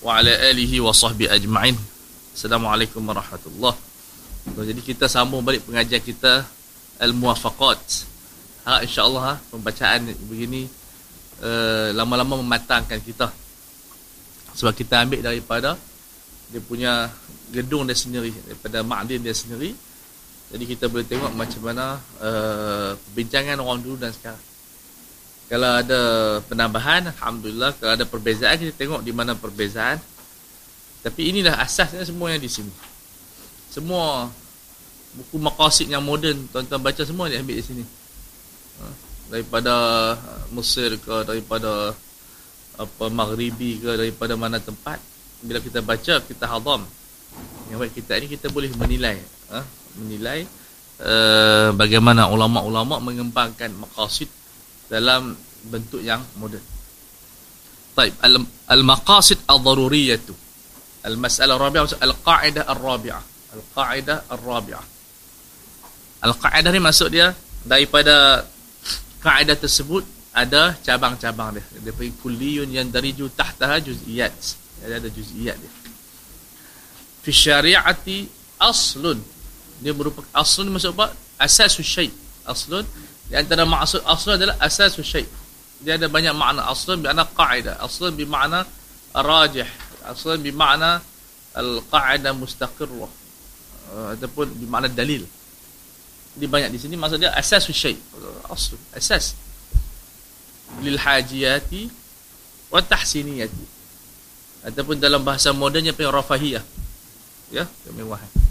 wa ala alihi wa sahbihi ajma'in. Assalamualaikum warahmatullahi wabarakatuh. Jadi kita sambung balik pengajian kita Al-Muwafaqat. Ha, insya-Allah ha, pembacaan begini uh, lama-lama mematangkan kita. Sebab kita ambil daripada dia punya gedung dia sendiri daripada ma'din dia sendiri. Jadi kita boleh tengok macam mana uh, perbincangan orang dulu dan sekarang. Kalau ada penambahan, Alhamdulillah. Kalau ada perbezaan, kita tengok di mana perbezaan. Tapi inilah asasnya semua yang di sini. Semua buku maqasid yang moden, tuan-tuan baca semua dia ambil di sini. Ha, daripada Mesir ke, daripada apa Maghribi ke, daripada mana tempat. Bila kita baca, kita hadam. Yang baik kita ini, kita boleh menilai. Ha? Menilai uh, bagaimana ulama-ulama mengembangkan maqasid dalam bentuk yang moden. Baik, al-maqasid al-daruriyah tu. Al-mas'alah rabi'ah al-qa'idah ar-rabi'ah. Al-qa'idah ar-rabi'ah. Al-qa'idah ni maksud dia daripada kaedah tersebut ada cabang-cabang dia. Dia panggil kulliyun yang dariju tahtaha juz'iyat. Ada ada juz'iyat dia. Fi syari'ati aslun. Dia merupakan aslun maksud apa? Asasus syai'. Aslun di antara maksud asal adalah asas syai. Dia ada banyak makna. Asal bermakna qa'idah. Asal bermakna rajih. Asal bermakna al-qa'idah mustaqirrah. Uh, ataupun bermakna dalil. Ini banyak di sini. Maksud dia asas syai. Asal. Asas. Lil hajiyati wa tahsiniyati. Ataupun dalam bahasa modernnya punya rafahiyah. Ya, kemewahan.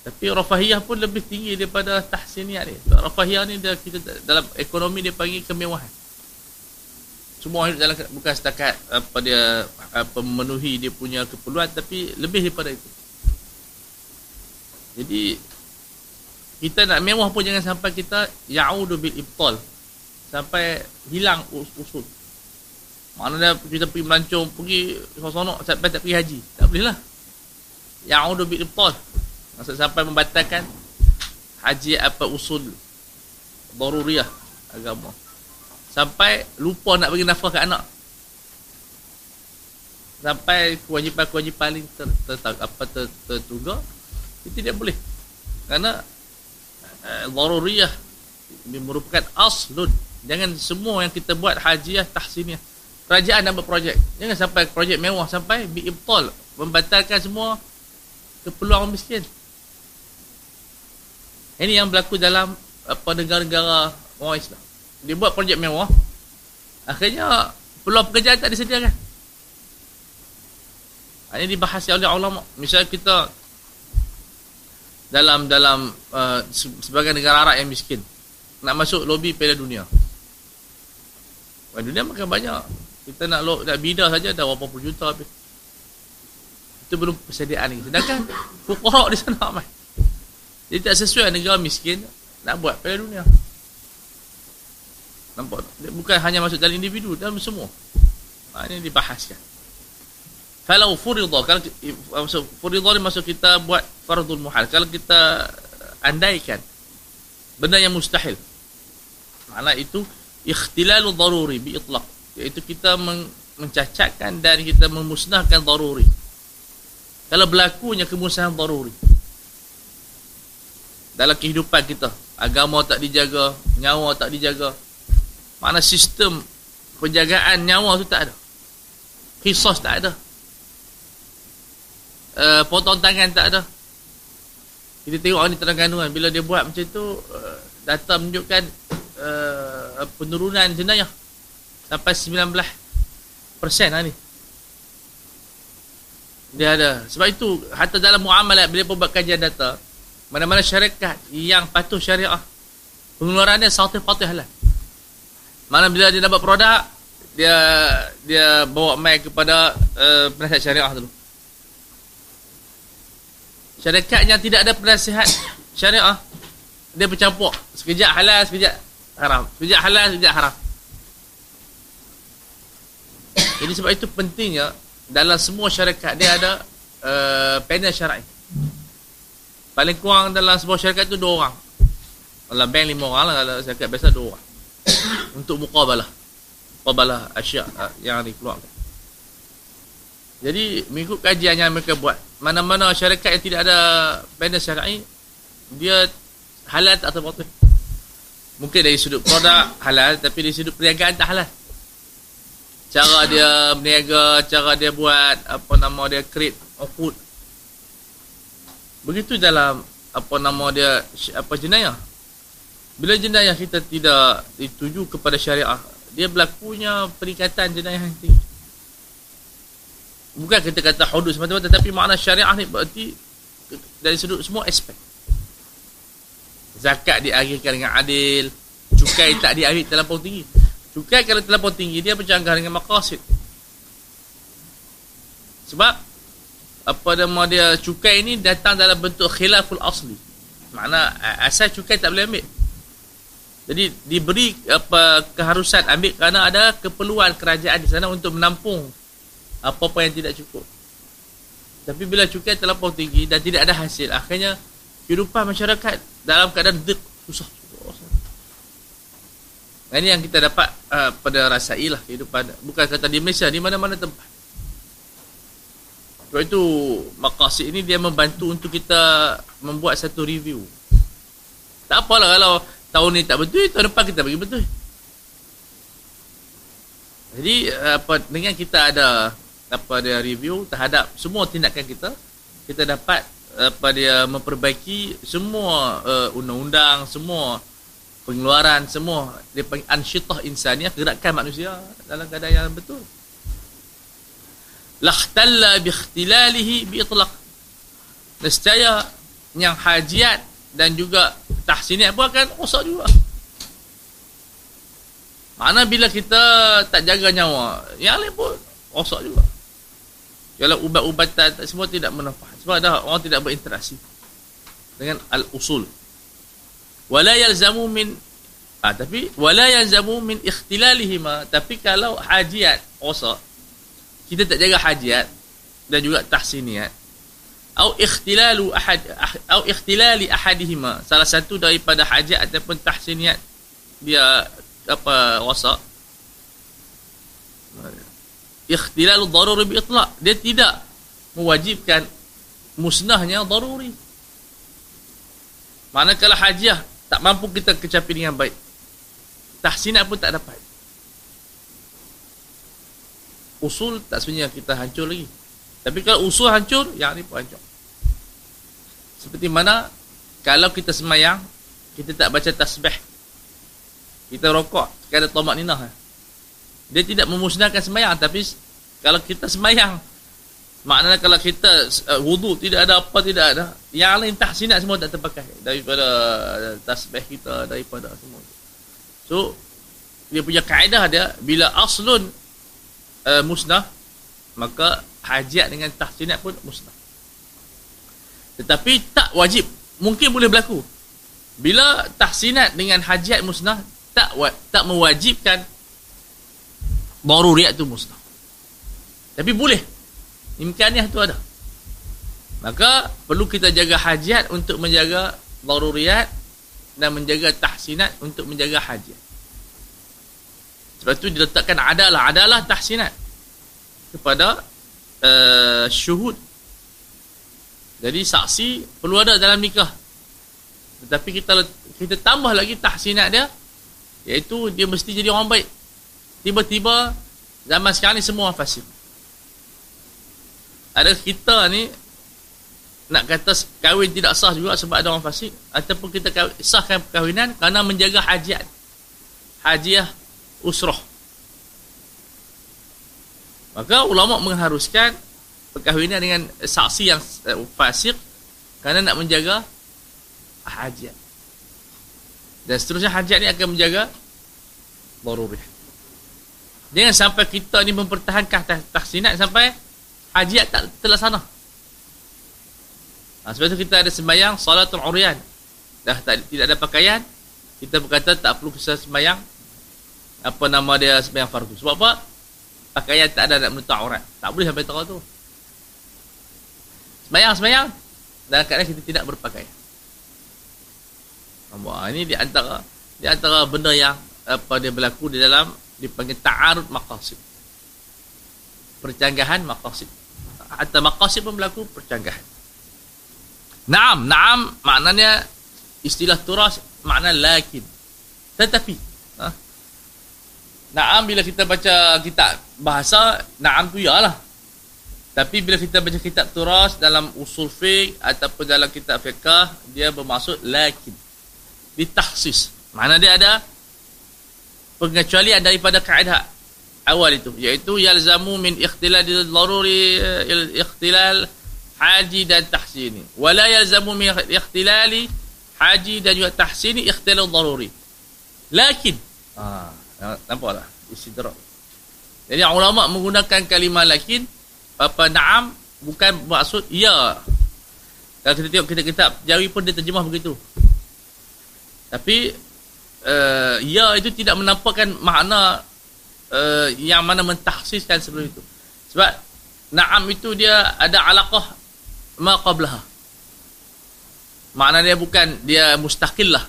Tapi rafahiyah pun lebih tinggi daripada tahsiniyah ni. Rafahiyah ni dia kita dalam ekonomi dia panggil kemewahan. Semua hidup dalam bukan setakat apa dia apa memenuhi dia punya keperluan tapi lebih daripada itu. Jadi kita nak mewah pun jangan sampai kita ya'udu bil ibtal. Sampai hilang usul. Maknanya kita pergi melancong, pergi sonok sampai tak pergi haji. Tak boleh lah. Ya'udu bil ibtal. Maksud sampai membatalkan haji apa usul daruriyah agama. Sampai lupa nak bagi nafkah ke anak. Sampai kewajipan-kewajipan paling ter, ter, ter, apa ter, tertuga itu tidak boleh. Karena uh, daruriyah ini merupakan aslun. Jangan semua yang kita buat hajiah tahsiniyah. Kerajaan nak buat projek. Jangan sampai projek mewah sampai biibtal membatalkan semua keperluan miskin. Ini yang berlaku dalam apa negara-negara orang Islam. Dia buat projek mewah. Akhirnya peluang pekerjaan tak disediakan. Ini dibahas oleh ulama. Misalnya kita dalam dalam uh, sebagai negara Arab yang miskin nak masuk lobi Piala Dunia. Piala Dunia makan banyak. Kita nak lo, nak bida saja dah berapa puluh juta habis. Itu belum persediaan lagi. Sedangkan fuqara di sana ramai. Jadi tak sesuai negara miskin nak buat Piala Dunia. Nampak tak? Bukan hanya masuk dalam individu, dalam semua. Ha, ini dibahaskan. Kalau furidha, kalau masuk furidha ni masuk kita buat fardul muhal. Kalau kita andaikan benda yang mustahil. Makna itu ikhtilalu daruri bi itlaq. Iaitu kita mencacatkan dan kita memusnahkan daruri. Kalau berlakunya kemusnahan daruri dalam kehidupan kita. Agama tak dijaga nyawa tak dijaga. Mana sistem penjagaan nyawa tu tak ada. Kisos tak ada. Uh, potong tangan tak ada. Kita tengok ni terang kandungan. Bila dia buat macam tu uh, data menunjukkan uh, penurunan jenayah. Sampai 19 persen lah ni. Dia ada. Sebab itu hatta dalam muamalat bila buat kajian data mana-mana syarikat yang patuh syariah pengeluarannya satu patut halal mana bila dia dapat produk dia dia bawa mai kepada uh, penasihat syariah dulu syarikat yang tidak ada penasihat syariah dia bercampur. Sekejap halal sekejap haram. Sekejap halal sekejap haram. Jadi sebab itu pentingnya dalam semua syarikat dia ada uh, panel syar'i Paling kurang dalam sebuah syarikat tu dua orang. Dalam bank lima orang lah. Dalam syarikat biasa dua orang. Untuk muqabalah. Muqabalah asyak ah, yang dikeluarkan. Jadi mengikut kajian yang mereka buat, mana-mana syarikat yang tidak ada panel syar'i, dia halal atau batil. Mungkin dari sudut produk halal, tapi dari sudut perniagaan tak halal. Cara dia berniaga, cara dia buat apa nama dia create food. Begitu dalam apa nama dia apa jenayah. Bila jenayah kita tidak dituju kepada syariah, dia berlakunya peningkatan jenayah tinggi. Bukan kita kata hudud semata-mata tapi makna syariah ni berarti dari sudut semua aspek. Zakat diakhirkan dengan adil cukai tak diambil terlampau tinggi. Cukai kalau terlampau tinggi dia bercanggah dengan maqasid. Sebab apa nama dia cukai ini datang dalam bentuk khilaful asli makna asal cukai tak boleh ambil jadi diberi apa keharusan ambil kerana ada keperluan kerajaan di sana untuk menampung apa-apa yang tidak cukup. Tapi bila cukai terlampau tinggi dan tidak ada hasil, akhirnya kehidupan masyarakat dalam keadaan dik, susah. Ini yang kita dapat uh, pada rasai lah kehidupan. Bukan kata di Malaysia, di mana-mana tempat. Sebab itu, makasih ini dia membantu untuk kita membuat satu review. Tak apalah kalau tahun ni tak betul, tahun depan kita bagi betul. Jadi, apa dengan kita ada apa dia review terhadap semua tindakan kita kita dapat apa dia memperbaiki semua uh, undang-undang semua pengeluaran semua dia panggil ansyitah insaniah gerakan manusia dalam keadaan yang betul lahtalla bi ikhtilalihi bi itlaq nescaya yang hajiat dan juga tahsiniyat pun akan rosak juga mana bila kita tak jaga nyawa yang lain pun rosak juga kalau ubat-ubatan semua tidak manfaat. Sebab dah orang tidak berinteraksi dengan al-usul. Wala yalzamu min ah tapi wala yalzamu min ikhtilalihima tapi kalau hajiat rosak kita tak jaga hajiat dan juga tahsiniat. Atau ikhtilalu ahad atau ikhtilali ahadihima. Salah satu daripada hajat ataupun tahsiniat dia apa rosak ikhtilalu daruri bi itlaq. Dia tidak mewajibkan musnahnya daruri. Manakala hajiah tak mampu kita kecapi dengan baik tahsinat pun tak dapat usul tak sebenarnya kita hancur lagi. Tapi kalau usul hancur yang ni pun hancur. Seperti mana kalau kita semayang kita tak baca tasbih. Kita rokok ada tomat ninah dia tidak memusnahkan semayang tapi kalau kita semayang maknanya kalau kita uh, wudu tidak ada apa tidak ada. Yang lain tahsinat semua tak terpakai daripada tasbih kita daripada semua. So dia punya kaedah dia bila aslun uh, musnah maka hajat dengan tahsinat pun musnah tetapi tak wajib mungkin boleh berlaku bila tahsinat dengan hajat musnah tak tak mewajibkan daruriyat tu musnah. Tapi boleh. Imkaniah tu ada. Maka perlu kita jaga hajat untuk menjaga daruriyat dan menjaga tahsinat untuk menjaga hajat. Sebab tu diletakkan adalah adalah tahsinat kepada uh, syuhud. Jadi saksi perlu ada dalam nikah. Tetapi kita kita tambah lagi tahsinat dia iaitu dia mesti jadi orang baik tiba-tiba zaman sekarang ni semua fasik ada kita ni nak kata kahwin tidak sah juga sebab ada orang fasik ataupun kita sahkan perkahwinan kerana menjaga hajat hajiah usrah maka ulama mengharuskan perkahwinan dengan saksi yang eh, fasik kerana nak menjaga hajat dan seterusnya hajat ni akan menjaga darurih Jangan sampai kita ni mempertahankan tahsinat sampai hajiat tak terlaksana. Ha, sebab tu kita ada sembahyang salatul urian. Dah tak, tidak ada pakaian, kita berkata tak perlu kita sembahyang apa nama dia sembahyang fardu. Sebab apa? Pakaian tak ada nak menutup aurat. Tak boleh sampai tahu tu. Sembahyang, sembahyang. Dan kadang kita tidak berpakaian. Nampak? Ini di antara di antara benda yang apa dia berlaku di dalam dipanggil ta'arud maqasid percanggahan maqasid hatta maqasid pun berlaku percanggahan Naam, naam maknanya istilah turas makna lakin. Tetapi? Naam bila kita baca kitab bahasa naam tu ialah. Tapi bila kita baca kitab turas dalam usul fiqh ataupun dalam kitab fiqh dia bermaksud lakin. Ditahsis. Mana dia ada pengecualian daripada kaedah awal itu iaitu yalzamu min ikhtilal daruri ikhtilal haji dan tahsini wala yalzamu min ikhtilali haji dan juga tahsini ikhtilal daruri lakin ah ha, nampaklah. Istidrak jadi ulama menggunakan kalimah lakin apa na'am bukan maksud ya. Kalau kita tengok kita kitab jawi pun dia terjemah begitu. Tapi uh, ya itu tidak menampakkan makna uh, yang mana mentahsiskan sebelum itu. Sebab na'am itu dia ada alaqah ma qablaha. Makna dia bukan dia mustaqil lah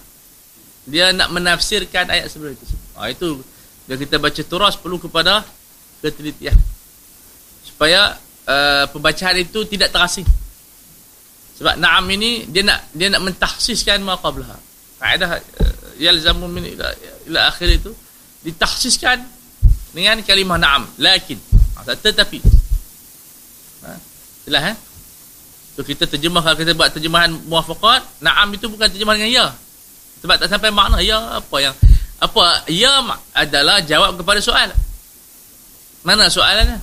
dia nak menafsirkan ayat sebelum itu ha, itu bila kita baca turas perlu kepada ketelitian. Supaya uh, pembacaan itu tidak terasing. Sebab na'am ini dia nak dia nak mentahsiskan ma qablaha kaedah uh, yalzamu min ila, ila akhir itu ditahsiskan dengan kalimah na'am. Lakin ha, tetapi ha, itulah eh. So kita terjemah kalau kita buat terjemahan muwafaqat, na'am itu bukan terjemahan dengan ya. Sebab tak sampai makna ya apa yang apa ya adalah jawab kepada soal. Mana soalannya?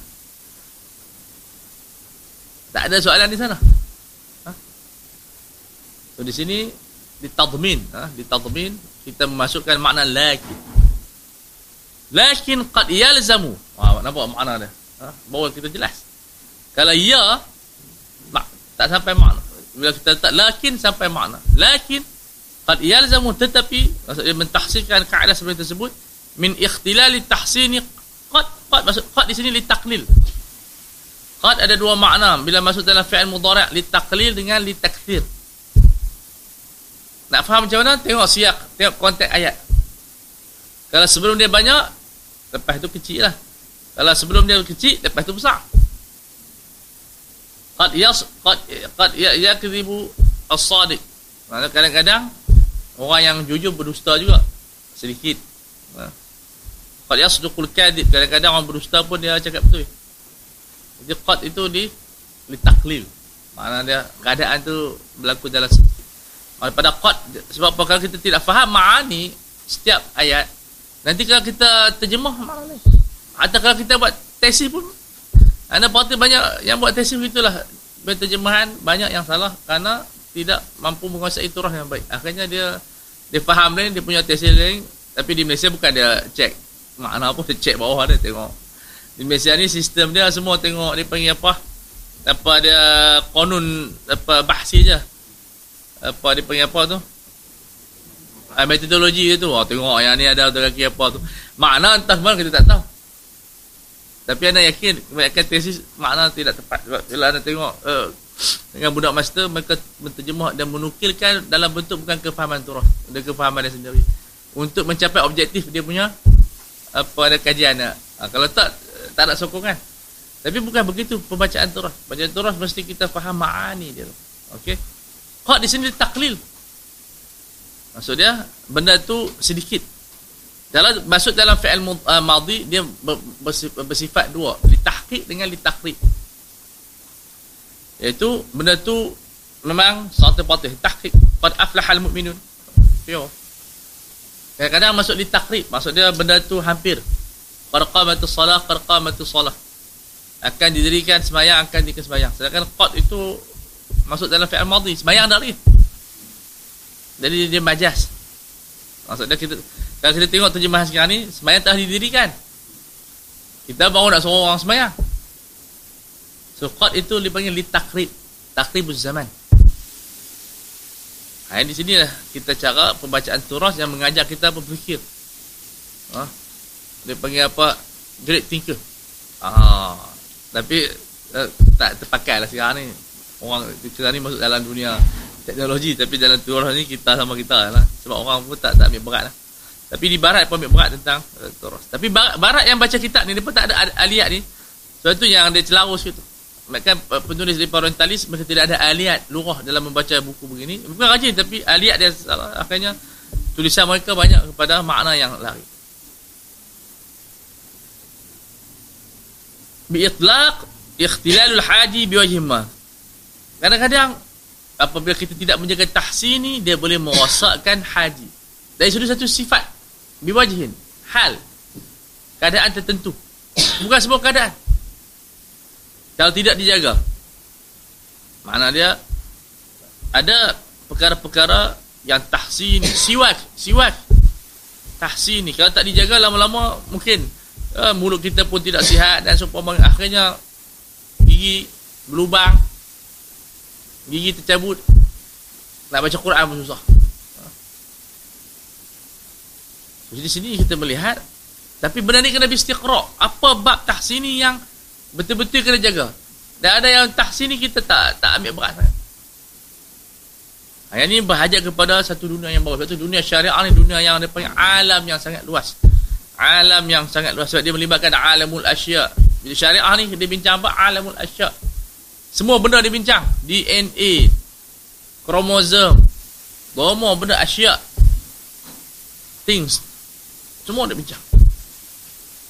Tak ada soalan di sana. Ha? So di sini ditadmin, ha? ditadmin kita memasukkan makna lakin. Lakin qad yalzamu. Ha, nampak makna dia? Ha? Bawa kita jelas. Kalau ya tak sampai makna bila kita letak lakin sampai makna lakin qad yalzamu tetapi maksudnya mentahsilkan kaedah seperti tersebut min ikhtilali tahsini qad qad maksud qad di sini li taqlil qad ada dua makna bila masuk dalam fi'il mudhari' li taqlil dengan li takthir nak faham macam mana? Tengok siak tengok konteks ayat. Kalau sebelum dia banyak lepas itu kecil lah. Kalau sebelum dia kecil lepas itu besar. Qad yas qad qad ya yakdzibu as-sadiq. Kadang-kadang orang yang jujur berdusta juga. Sedikit. Ha. qad yasduqul kadhib. Kadang-kadang orang berdusta pun dia cakap betul. Jadi qad itu di litaklil makna dia keadaan tu berlaku dalam pada qad sebab kalau kita tidak faham makna setiap ayat nanti kalau kita terjemah makna ni. Atau kalau kita buat tesis pun anda parti banyak yang buat tesis itulah berterjemahan banyak yang salah. Kerana tidak mampu menguasai turah yang baik. Akhirnya dia dia faham lain, dia punya tesis lain, tapi di Malaysia bukan dia cek makna apa, dia cek bawah dia tengok. Di Malaysia ni sistem dia semua tengok dia panggil apa? Apa dia konun apa bahsi je. Apa dia panggil apa tu? Ah, metodologi dia tu. Oh, tengok yang ni ada tu kaki apa tu. Makna entah mana kita tak tahu. Tapi anda yakin kebanyakan tesis makna tidak tepat sebab bila anda tengok uh, dengan budak master mereka menterjemah dan menukilkan dalam bentuk bukan kefahaman turah ada kefahaman dia sendiri. Untuk mencapai objektif dia punya apa ada kajian ha, kalau tak tak ada sokongan tapi bukan begitu pembacaan turah bacaan turah mesti kita faham ma'ani dia okey? Kok di sini taklil. Maksud dia benda tu sedikit. Dalam masuk dalam fi'il uh, madhi dia bersifat dua, litahqiq dengan litakrib. Iaitu benda tu memang satu patih tahqiq qad aflahal mu'minun. Yo. Kadang-kadang masuk litakrib, maksud dia benda tu hampir qarqamatu salah qarqamatu salah. Akan didirikan sembahyang akan didirikan sembahyang. Sedangkan qad itu masuk dalam fi'il madhi, sembahyang lagi. Jadi dia majas. Maksudnya kita kalau kita tengok terjemahan sekarang ni Semayang telah didirikan Kita baru nak suruh orang semayang So qad itu dipanggil li takrib Takribuz zaman. Ha, Di sini lah kita cara pembacaan turas Yang mengajar kita berfikir. Ha? Dia panggil apa? Great thinker. Ha, Tapi eh, Tak terpakai lah sekarang ni. Orang kita ni masuk dalam dunia Teknologi Tapi dalam turas ni kita sama kita lah. Sebab orang pun tak, tak ambil berat lah. Tapi di barat pun ambil berat tentang uh, Torah. Tapi barat, barat yang baca kitab ni dia pun tak ada aliyat ni. Sebab tu yang dia celarus gitu. Maka penulis dari orientalis mereka tidak ada aliat lurah dalam membaca buku begini. Bukan rajin tapi aliat dia salah. Akhirnya tulisan mereka banyak kepada makna yang lari. Bi'itlaq ikhtilalul haji biwajhimah. Kadang-kadang apabila kita tidak menjaga tahsini dia boleh merosakkan haji. Dari sudut satu sifat biwajhin, hal, keadaan tertentu. Bukan semua keadaan. Kalau tidak dijaga. Mana dia ada perkara-perkara yang tahsin, siwak, siwak. Tahsin ni kalau tak dijaga lama-lama mungkin uh, mulut kita pun tidak sihat dan seumpama akhirnya gigi berlubang. Gigi tercabut. Nak baca Quran pun susah. Jadi sini kita melihat tapi benda ni kena istiqra. Apa bab tahsin ni yang Betul-betul kena jaga. Dan ada yang tahsin ni kita tak tak ambil berat sangat. Yang ni berhajat kepada satu dunia yang baru. Satu dunia syariah ni dunia yang ada panggil alam yang sangat luas. Alam yang sangat luas. Sebab dia melibatkan alamul asya. Bila syariah ni dia bincang apa? Alamul asya. Semua benda dia bincang. DNA. Kromosom. Semua benda asya. Things. Semua dia bincang.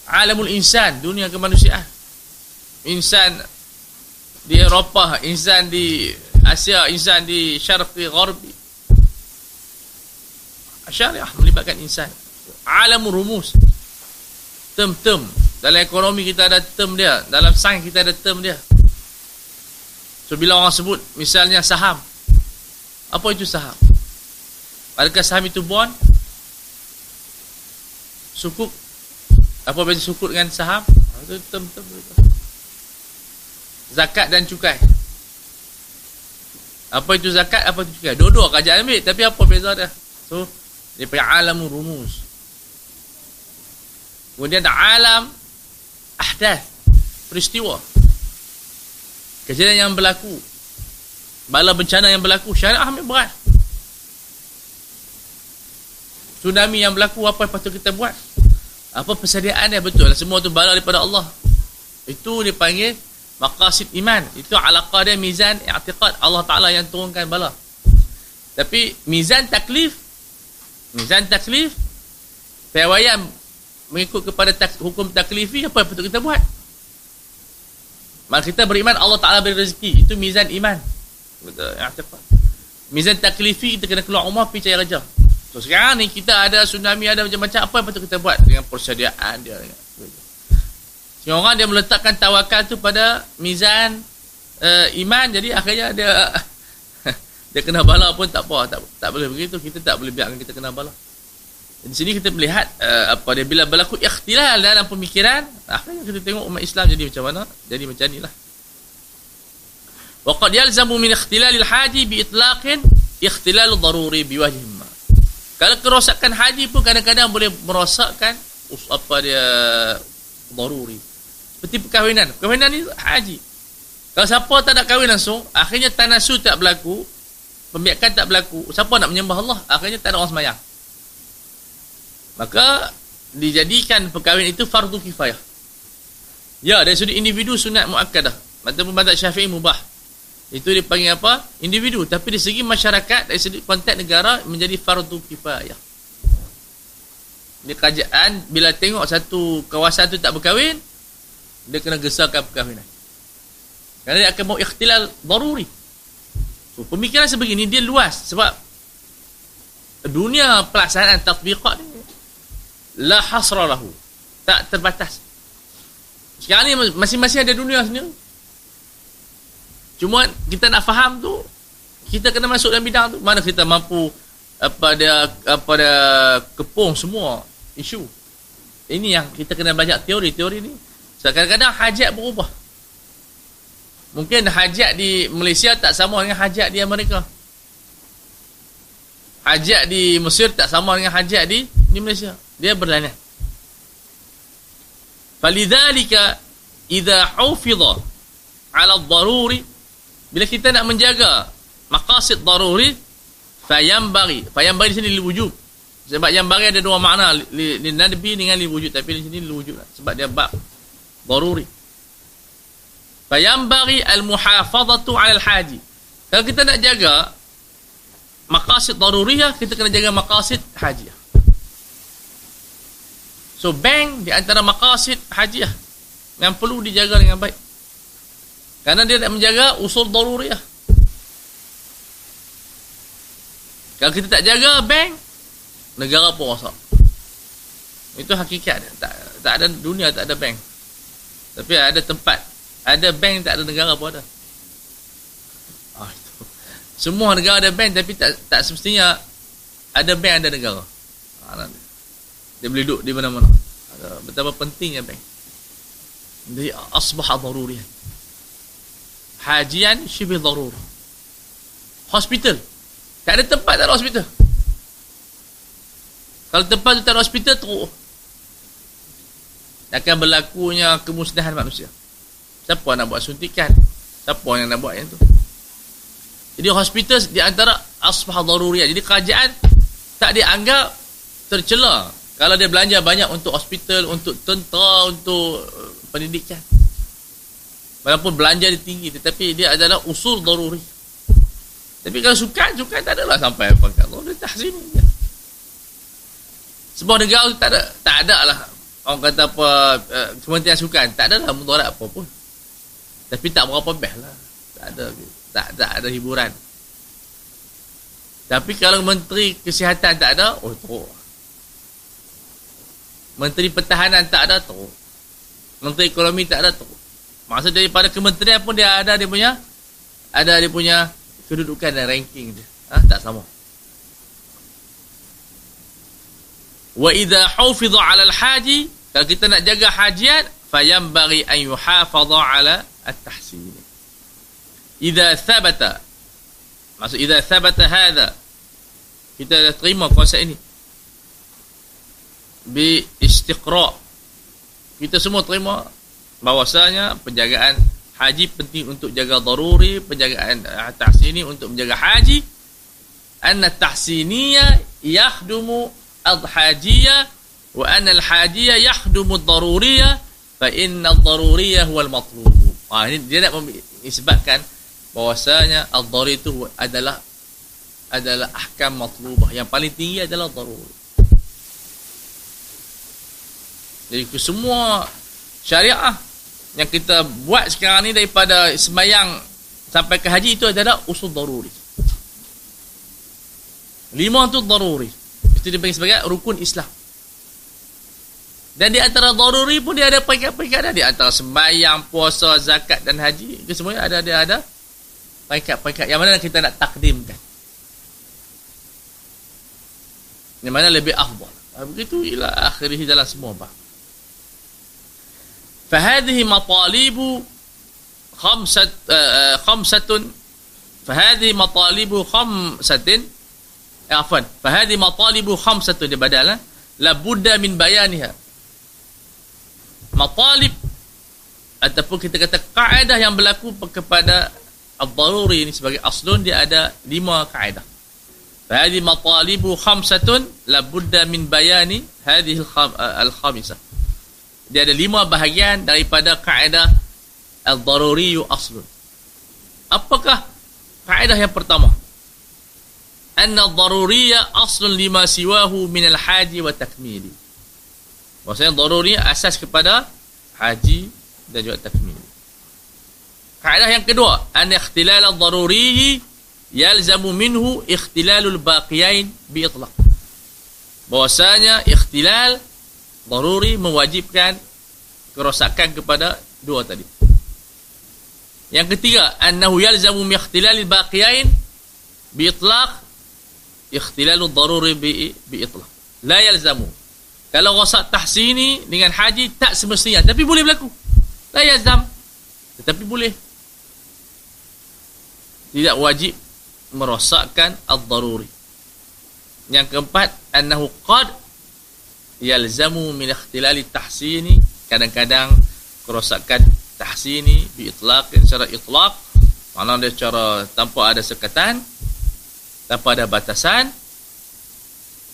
Alamul insan. Dunia kemanusiaan insan di Eropah, insan di Asia, insan di Syarqi Gharbi. Syariah melibatkan insan. Alam rumus. Term-term. Dalam ekonomi kita ada term dia. Dalam sains kita ada term dia. So, bila orang sebut, misalnya saham. Apa itu saham? Adakah saham itu bond? Sukuk? Apa beza sukuk dengan saham? Itu term-term. Zakat dan cukai. Apa itu zakat, apa itu cukai? Dua-dua kerajaan ambil. Tapi apa beza dia? So, dia punya alam rumus. Kemudian ada alam ahdath. Peristiwa. Kejadian yang berlaku. Bala bencana yang berlaku. Syariah ambil berat. Tsunami yang berlaku, apa yang patut kita buat? Apa persediaan dia? Betul. Semua tu bala daripada Allah. Itu dipanggil maqasid iman. Itu alaqah dia mizan i'tiqad. Allah Taala yang turunkan bala. Tapi mizan taklif mizan taklif payawayam mengikut kepada tak, hukum taklifi apa yang patut kita buat? Maka kita beriman Allah Taala beri rezeki. Itu mizan iman. I'tiqad. Mizan taklifi kita kena keluar rumah pergi cari raja. So sekarang ni kita ada tsunami ada macam-macam apa yang patut kita buat? Dengan persediaan dia yang orang dia meletakkan tawakal tu pada mizan uh, iman jadi akhirnya dia dia kena bala pun tak apa tak tak boleh begitu kita tak boleh biarkan kita kena bala. Di sini kita melihat uh, apa dia bila berlaku ikhtilal dalam pemikiran akhirnya kita tengok umat Islam jadi macam mana jadi macam inilah. Waqad yalzamu min ikhtilalil haji bi itlaqin ikhtilal daruri bi wajhihima. Kalau kerosakan haji pun kadang-kadang boleh merosakkan apa dia daruri seperti perkahwinan. Perkahwinan ni haji. Kalau siapa tak nak kahwin langsung, akhirnya tanasu tak berlaku, pembiakan tak berlaku, siapa nak menyembah Allah, akhirnya tak ada orang semayang. Maka, dijadikan perkahwinan itu fardu kifayah. Ya, dari sudut individu sunat mu'akkadah. Ataupun bantak syafi'i mubah. Itu dipanggil apa? Individu. Tapi dari segi masyarakat, dari segi konteks negara, menjadi fardu kifayah. Di kerajaan, bila tengok satu kawasan itu tak berkahwin, dia kena gesarkan perkahwinan. Kerana dia akan mau ikhtilal daruri. So, pemikiran sebegini dia luas sebab dunia pelaksanaan tatbiqat ni la hasra lahu. Tak terbatas. Sekarang ni masing-masing ada dunia sendiri. Cuma kita nak faham tu kita kena masuk dalam bidang tu mana kita mampu apa dia apa dia kepung semua isu. Ini yang kita kena belajar teori-teori ni So, kadang-kadang hajat berubah. Mungkin hajat di Malaysia tak sama dengan hajat di Amerika. Hajat di Mesir tak sama dengan hajat di di Malaysia. Dia berlainan. Falidhalika idha hufidha ala daruri bila kita nak menjaga maqasid daruri fayambari fayambari di sini li wujub sebab yang bagi ada dua makna li, li nadbi dengan li wujud tapi di sini li wujud sebab dia bab daruri. Fayambari al-muhafadhatu 'ala al-haji kalau kita nak jaga maqasid daruriyah kita kena jaga maqasid hajiah. So bank di antara maqasid hajiah yang perlu dijaga dengan baik. Kerana dia nak menjaga usul daruriyah. Kalau kita tak jaga bank negara pun rosak itu hakikat tak, tak ada dunia tak ada bank tapi ada tempat ada bank tak ada negara pun ada. Ah, itu. semua negara ada bank tapi tak tak semestinya ada bank ada negara. Ah, dia boleh duduk di mana-mana. Betapa pentingnya bank. Jadi asbah daruriyah. Hajian syibih darur. Hospital. Tak ada tempat tak ada hospital. Kalau tempat tu tak ada hospital teruk akan berlakunya kemusnahan manusia. Siapa nak buat suntikan? Siapa yang nak buat yang tu? Jadi hospital di antara asbah daruriyah jadi kerajaan tak dianggap tercela. Kalau dia belanja banyak untuk hospital untuk tentera untuk uh, pendidikan. Walaupun belanja dia tinggi tetapi dia adalah usul daruri tapi kalau sukan sukan tak adalah sampai pakai Allah dia tahsin je sebuah negara tak ada tak ada lah orang kata apa uh, kementerian sukan tak ada lah mudarat apa pun tapi tak berapa best lah tak ada tak, tak ada hiburan tapi kalau menteri kesihatan tak ada oh teruk menteri pertahanan tak ada teruk menteri ekonomi tak ada teruk Maksud daripada kementerian pun dia ada dia punya ada dia punya kedudukan dan ranking dia. Ha? tak sama. Wa idza hufiza 'ala al-haji, kalau kita nak jaga hajian, fayambaghi an yuhafaza 'ala at-tahsin. Idza thabata Maksud idza thabata hadha kita dah terima konsep ini. Bi istiqra. Kita semua terima bahwasanya penjagaan haji penting untuk jaga daruri penjagaan uh, tahsini untuk menjaga haji. Anna tahsiniya yahdumu al-hajiyya wa anna al-hajiyya yahdumu ad-daruriyya fa inna ad-daruriyya huwa al-matlub ah ini dia nak disebabkan bahwasanya ad-daruri itu adalah adalah ahkam matlubah yang paling tinggi adalah daruri jadi semua syariah yang kita buat sekarang ni daripada sembahyang sampai ke haji itu adalah usul daruri. Lima tu daruri. Itu dipanggil sebagai rukun Islam. Dan di antara daruri pun dia ada peringkat-peringkat ada di antara sembahyang, puasa, zakat dan haji. Itu semuanya ada dia ada peringkat-peringkat yang mana kita nak takdimkan. Yang mana lebih afdal. Begitu ila akhirih dalam semua bab. فهذه مطالب خمسة خمسة فهذه مطالب خمسة عفوا فهذه مطالب خمسة بدلا لابد من بيانها matalib ataupun kita kata kaedah yang berlaku kepada al-daruri ini sebagai aslun dia ada lima kaedah. Hadhi matalibu khamsatun labudda min bayani hadhi eh, al-khamisah. Dia ada lima bahagian daripada kaedah al-daruri aslun. Apakah kaedah yang pertama? Anna al-daruriya aslun lima siwahu min al-haji wa takmili. Maksudnya daruri asas kepada haji dan juga takmili. Kaedah yang kedua, an ikhtilal al-darurihi yalzamu minhu ikhtilalul baqiyain bi itlaq. Bahwasanya ikhtilal daruri mewajibkan kerosakan kepada dua tadi. Yang ketiga, annahu yalzamu min ikhtilalil baqiyain bi itlaq ikhtilalu daruri bi bi itlaq. La yalzamu. Kalau rosak tahsini dengan haji tak semestinya tapi boleh berlaku. La yalzam. Tetapi boleh. Tidak wajib merosakkan ad-daruri. Yang keempat, annahu qad yalzamu min ikhtilali tahsini kadang-kadang kerosakan tahsini bi itlaq secara itlaq mana dia secara tanpa ada sekatan tanpa ada batasan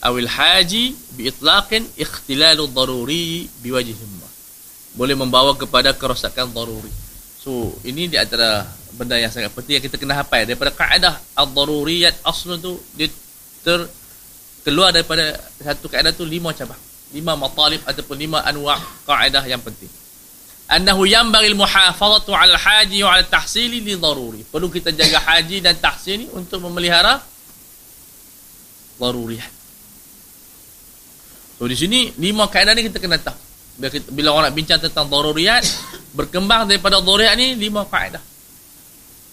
awil haji bi itlaqin ikhtilalu daruri bi wajhihim boleh membawa kepada kerosakan daruri. So, ini di antara benda yang sangat penting yang kita kena hafal daripada kaedah ad-daruriyat aslun tu dia ter keluar daripada satu kaedah tu lima cabang. Lima matalib ataupun lima anwa' kaedah yang penting. Annahu yanbaghi al-muhafazatu 'ala al-haji wa 'ala tahsili li daruri. Perlu kita jaga haji dan tahsil ni untuk memelihara daruriyat so di sini lima kaedah ni kita kena tahu bila, kita, bila orang nak bincang tentang daruriyat berkembang daripada daruriyat ni lima kaedah.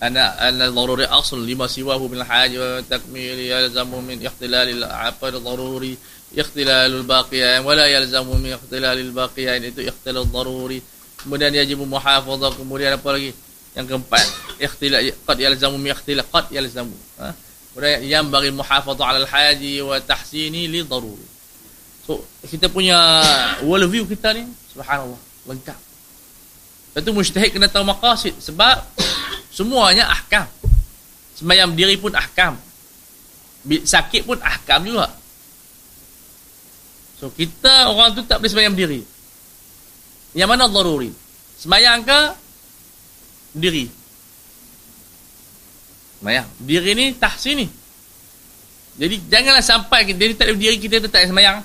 Ana ana daruri asl lima siwahu min al-haj wa takmil yalzamu min ikhtilal al-apa daruri? Ikhtilal al-baqiyan wa la yalzamu min ikhtilal al-baqiyan itu ikhtilal daruri. Kemudian yajib muhafazah kemudian apa lagi? Yang keempat ikhtilal qad yalzamu min ikhtilal qad yalzamu. Ha? Kemudian yang bagi muhafazah al-haji wa tahsini li daruri kita punya world view kita ni subhanallah lengkap Lepas tu mujtahid kena tahu maqasid sebab Semuanya ahkam. Semayang diri pun ahkam. Sakit pun ahkam juga. So kita orang tu tak boleh semayang diri. Yang mana daruri? Semayang ke diri? Semayang. Diri ni tahsin ni. Jadi janganlah sampai dia tak ada diri kita tu tak semayang.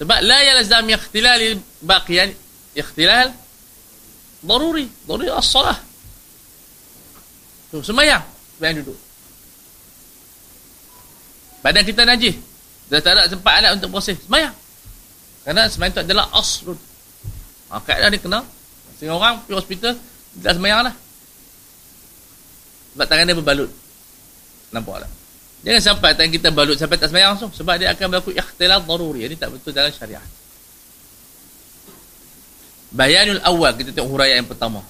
Sebab la yalzam ikhtilal baqiyan ikhtilal Daruri. Daruri as-salah. Tu, semayang. Semayang duduk. Badan kita najis. Dah tak ada sempat alat untuk proses. Semayang. Kerana semayang tu adalah asrun. Ha, kaedah ni kena. Sehingga orang pergi hospital, dia semayang lah. Sebab tangan dia berbalut. Nampak tak? Jangan sampai tangan kita balut sampai tak semayang langsung. Sebab dia akan berlaku ikhtilal daruri. Ini tak betul dalam syariat. Bayanul awal kita tengok huraian yang pertama.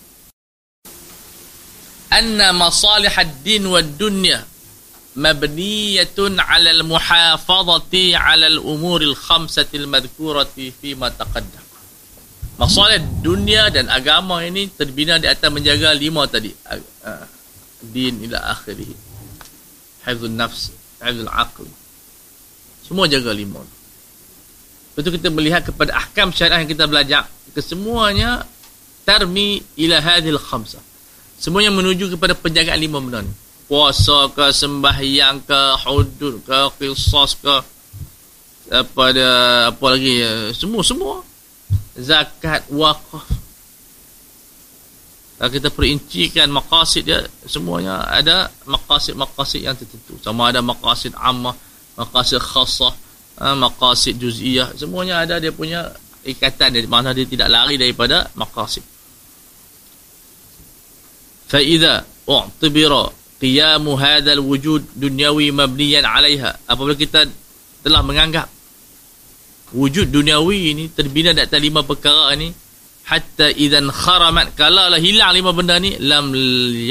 Anna masalih ad-din wa dunya mabniyatun 'ala al-muhafazati 'ala al-umur al-khamsati al-madhkurati fi ma taqaddam. Masalah dunia dan agama ini terbina di atas menjaga lima tadi. Din ila akhirih. Hifzul nafs, hifzul aql. Semua jaga lima. Betul kita melihat kepada ahkam syariah yang kita belajar. Kesemuanya tarmi ila hadhil khamsa. Semuanya menuju kepada penjagaan lima benda ni. Puasa ke sembahyang ke hudud ke qisas ke apa lagi semua semua. Zakat wakaf kita perincikan maqasid dia semuanya ada maqasid-maqasid yang tertentu. Sama ada maqasid ammah maqasid khassah ha, maqasid juz'iyah. Semuanya ada dia punya ikatan dari mana dia tidak lari daripada maqasid. Fa idza u'tibira qiyam hadha alwujud dunyawi mabniyan 'alayha. Apabila kita telah menganggap wujud duniawi ini terbina atas lima perkara ini hatta idzan kharamat. Kalau lah hilang lima benda ni lam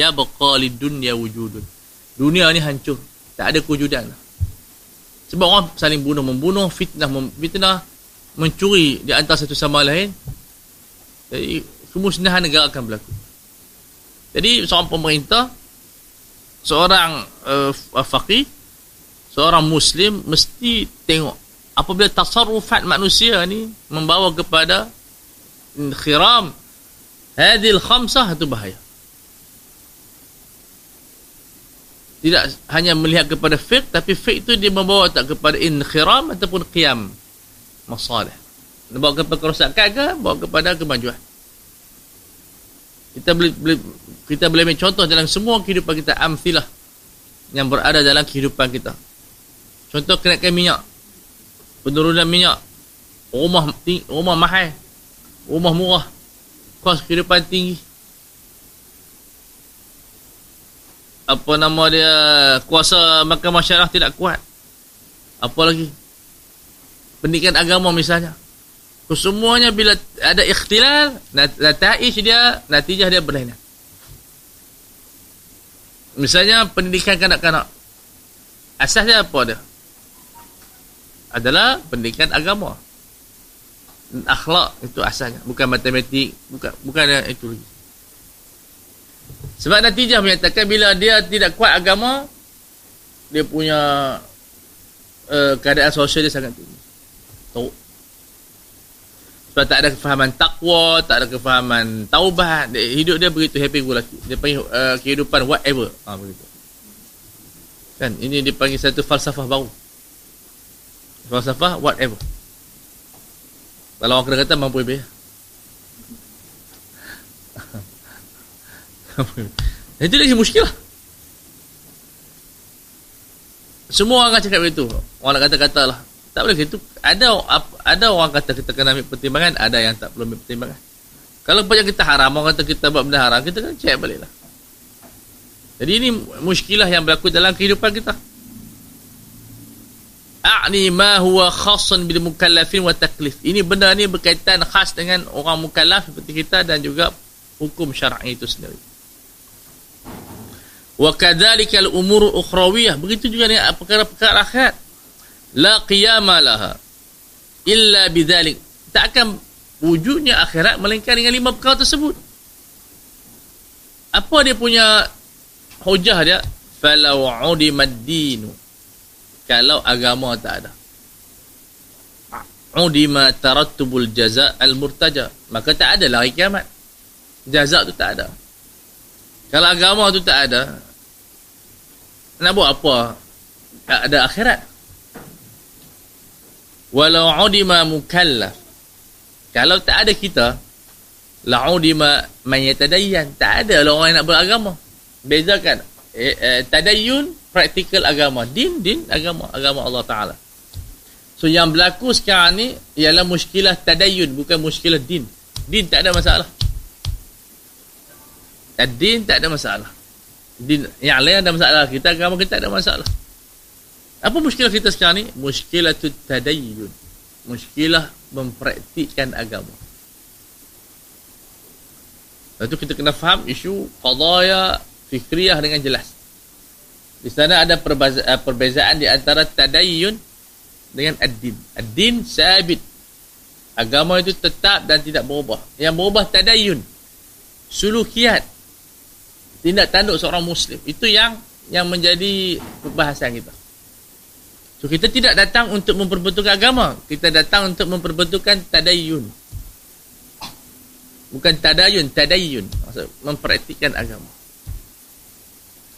yabqa lidunya wujudun. Dunia ni hancur. Tak ada kewujudan sebab orang saling bunuh membunuh fitnah fitnah mencuri di antara satu sama lain. Jadi kemusnahan negara akan berlaku. Jadi seorang pemerintah seorang uh, faqih seorang muslim mesti tengok apabila tasarrufat manusia ni membawa kepada khiram hadil khamsah itu bahaya tidak hanya melihat kepada fiqh tapi fiqh itu dia membawa tak kepada inkhiram ataupun qiyam masalah. Bawa kepada kerosakan ke, bawa kepada kemajuan. Kita boleh, boleh kita boleh ambil contoh dalam semua kehidupan kita amfilah yang berada dalam kehidupan kita. Contoh kenaikan minyak. Penurunan minyak. Rumah rumah mahal. Rumah murah. Kos kehidupan tinggi. Apa nama dia kuasa makan masyarakat tidak kuat. Apa lagi? pendidikan agama misalnya semuanya bila ada ikhtilal nataish dia natijah dia berlainan misalnya pendidikan kanak-kanak asasnya apa dia adalah pendidikan agama akhlak itu asalnya bukan matematik bukan bukan itu. Lagi sebab natijah menyatakan bila dia tidak kuat agama dia punya uh, keadaan sosial dia sangat tinggi. Sebab sebab tak ada kefahaman takwa tak ada kefahaman taubat dia, hidup dia begitu happy go lucky. Dia panggil uh, kehidupan whatever. Ha, begitu. Kan? Ini dipanggil satu falsafah baru. Falsafah whatever kalau orang kena kata mampu lebih itu lagi muskil lah. Semua orang cakap begitu orang nak kata-kata lah. Tak boleh gitu. Ada ada orang kata kita kena ambil pertimbangan ada yang tak perlu ambil pertimbangan. Kalau banyak kita haram orang kata kita buat benda haram kita kan cek balik lah. Jadi ini muskilah yang berlaku dalam kehidupan kita a'ni ma huwa khassan bil mukallafin wa taklif. Ini benda ni berkaitan khas dengan orang mukallaf seperti kita dan juga hukum syar'i itu sendiri. Wa kadzalika al umur ukhrawiyah. Begitu juga dengan perkara-perkara akhirat. La qiyama laha illa bidzalik. Tak akan wujudnya akhirat melainkan dengan lima perkara tersebut. Apa dia punya hujah dia? Falau udimad dinu kalau agama tak ada. Udima tarattubul jaza al murtaja maka tak ada lah kiamat. Jaza tu tak ada. Kalau agama tu tak ada nak buat apa? Tak ada akhirat. Walau udima mukallaf. Kalau tak ada kita la udima man yatadayyan. Tak ada lah orang yang nak beragama. Bezakan eh, eh, tadayyun praktikal agama. Din din agama agama Allah taala. So yang berlaku sekarang ni ialah muskilah tadayyun bukan muskilah din. Din tak ada masalah. Din tak ada masalah. Din yang lain ada masalah. Kita agama kita ada masalah. Apa muskilah kita sekarang ni? Muskilah tu tadayyun. Muskilah mempraktikkan agama. Lepas tu kita kena faham isu qadaya fikriyah dengan jelas. Di sana ada eh, perbezaan di antara tadayyun dengan ad-din. Ad-din sabit. Agama itu tetap dan tidak berubah. Yang berubah tadayyun. Sulukiat. Tindak tanduk seorang muslim. Itu yang yang menjadi pembahasan kita. So kita tidak datang untuk memperbetulkan agama. Kita datang untuk memperbetulkan tadayyun. Bukan tadayyun, tadayyun. Maksud mempraktikkan agama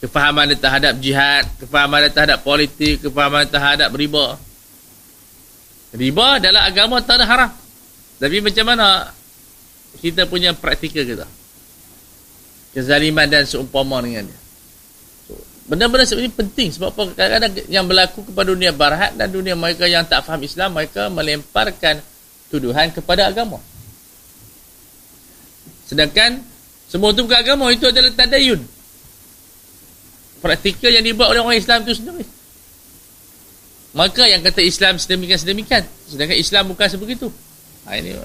kefahaman dia terhadap jihad, kefahaman dia terhadap politik, kefahaman dia terhadap riba. Riba dalam agama tak ada haram. Tapi macam mana kita punya praktikal kita? Kezaliman dan seumpama dengan dia. Benda-benda seperti ini penting sebab apa kadang-kadang yang berlaku kepada dunia barat dan dunia mereka yang tak faham Islam, mereka melemparkan tuduhan kepada agama. Sedangkan semua itu bukan agama, itu adalah tadayun praktikal yang dibuat oleh orang Islam itu sendiri. Maka yang kata Islam sedemikian-sedemikian sedangkan Islam bukan sebegitu ha, ini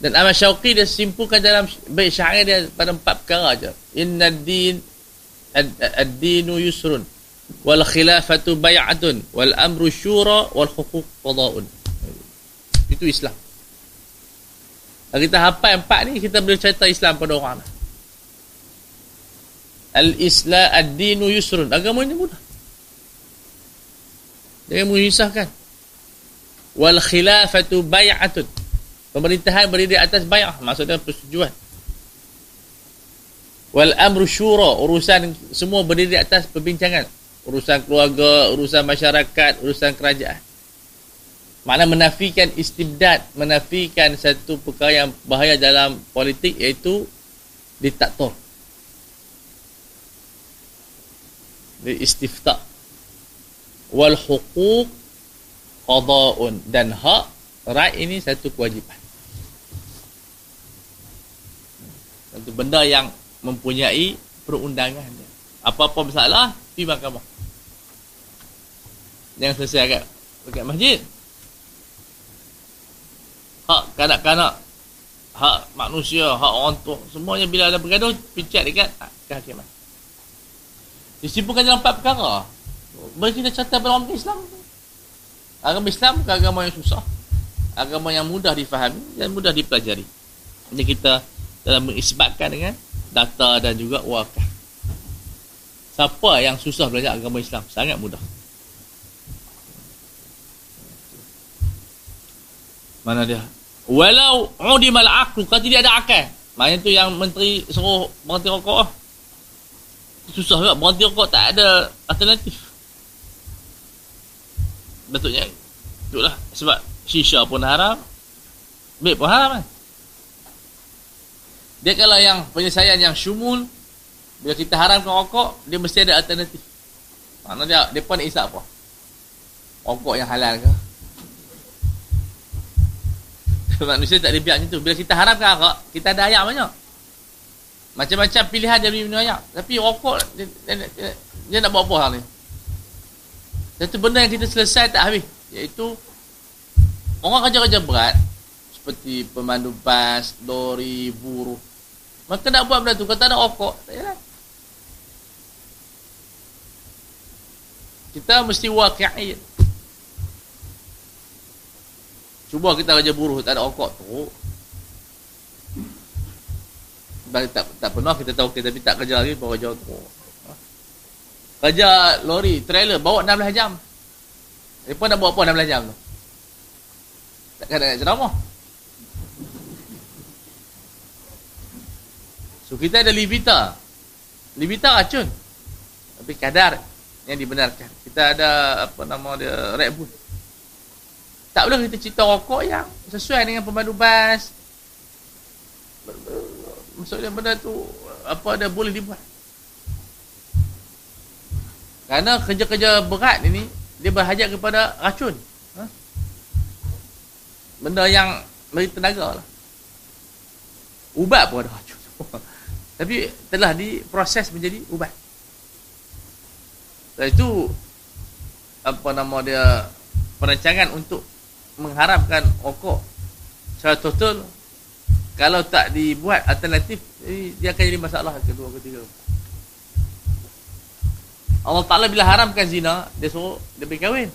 dan Ahmad Syauqi dia simpulkan dalam baik syair dia pada empat perkara aja inna din ad-dinu yusrun wal khilafatu bay'atun wal amru syura wal huquq qada'un. Itu Islam. Kalau kita hafal empat ni kita boleh cerita Islam pada orang lah al-islam ad-dinu yusrun. Agama ini mudah. Jangan menyusahkan wal khilafatu bay'atun. Pemerintahan berdiri atas bay'ah. Maksudnya persetujuan. Wal amru syura. Urusan semua berdiri atas perbincangan. Urusan keluarga urusan masyarakat urusan kerajaan. Makna menafikan istibdad menafikan satu perkara yang bahaya dalam politik iaitu diktator istifta wal huquq qada'un dan hak right ini satu kewajipan. Satu benda yang mempunyai perundangan. Apa-apa masalah di mahkamah jangan selesai agak dekat masjid. Hak kanak-kanak hak manusia hak orang tua semuanya bila ada bergaduh picat dekat kehakiman Disimpulkan dalam empat perkara. Bagi kita catat dalam Islam. Agama Islam bukan agama yang susah. Agama yang mudah difahami dan mudah dipelajari. Ini kita dalam mengisbatkan dengan data dan juga wakaf. Siapa yang susah belajar agama Islam? Sangat mudah. Mana dia? walau udimal aqlu kalau tidak ada akal maknanya tu yang menteri suruh berhenti rokok lah. Susah juga berhenti rokok tak ada alternatif. Betulnya itulah sebab shisha pun haram. Vape pun haram kan dia kalau yang penyelesaian yang syumul bila kita haramkan rokok dia mesti ada alternatif. Mana dia dia pun isap apa? Rokok yang halal ke? Manusia tak dibiak macam tu. Bila kita haramkan rokok kita ada ayam banyak macam-macam pilihan dia minum ayam tapi rokok dia, dia, dia, dia nak buat apa hal ni. Satu benda yang kita selesai tak habis iaitu orang kerja-kerja berat seperti pemandu bas, lori, buruh maka nak buat benda tu kalau tak ada rokok tak jalan kita mesti waqi'i cuba kita kerja buruh tak ada rokok tu tak, tak pernah kita tahu kita tapi tak kerja lagi bawa kerja tu kerja lori trailer bawa 16 jam dia pun nak buat apa 16 jam tu takkan nak ceramah so kita ada livita livita racun tapi kadar yang dibenarkan. Kita ada apa nama dia Red Bull. Tak boleh kita cerita rokok yang sesuai dengan pemandu bas. Maksudnya benda tu apa ada boleh dibuat. Kerana kerja-kerja berat ini dia berhajat kepada racun. Ha? Benda yang beri tenaga lah. Ubat pun ada racun. Tapi telah diproses menjadi ubat. Dan itu apa nama dia perancangan untuk mengharapkan rokok secara total kalau tak dibuat alternatif dia akan jadi masalah kedua ketiga. Allah Ta'ala bila haramkan zina dia suruh dia pergi kahwin.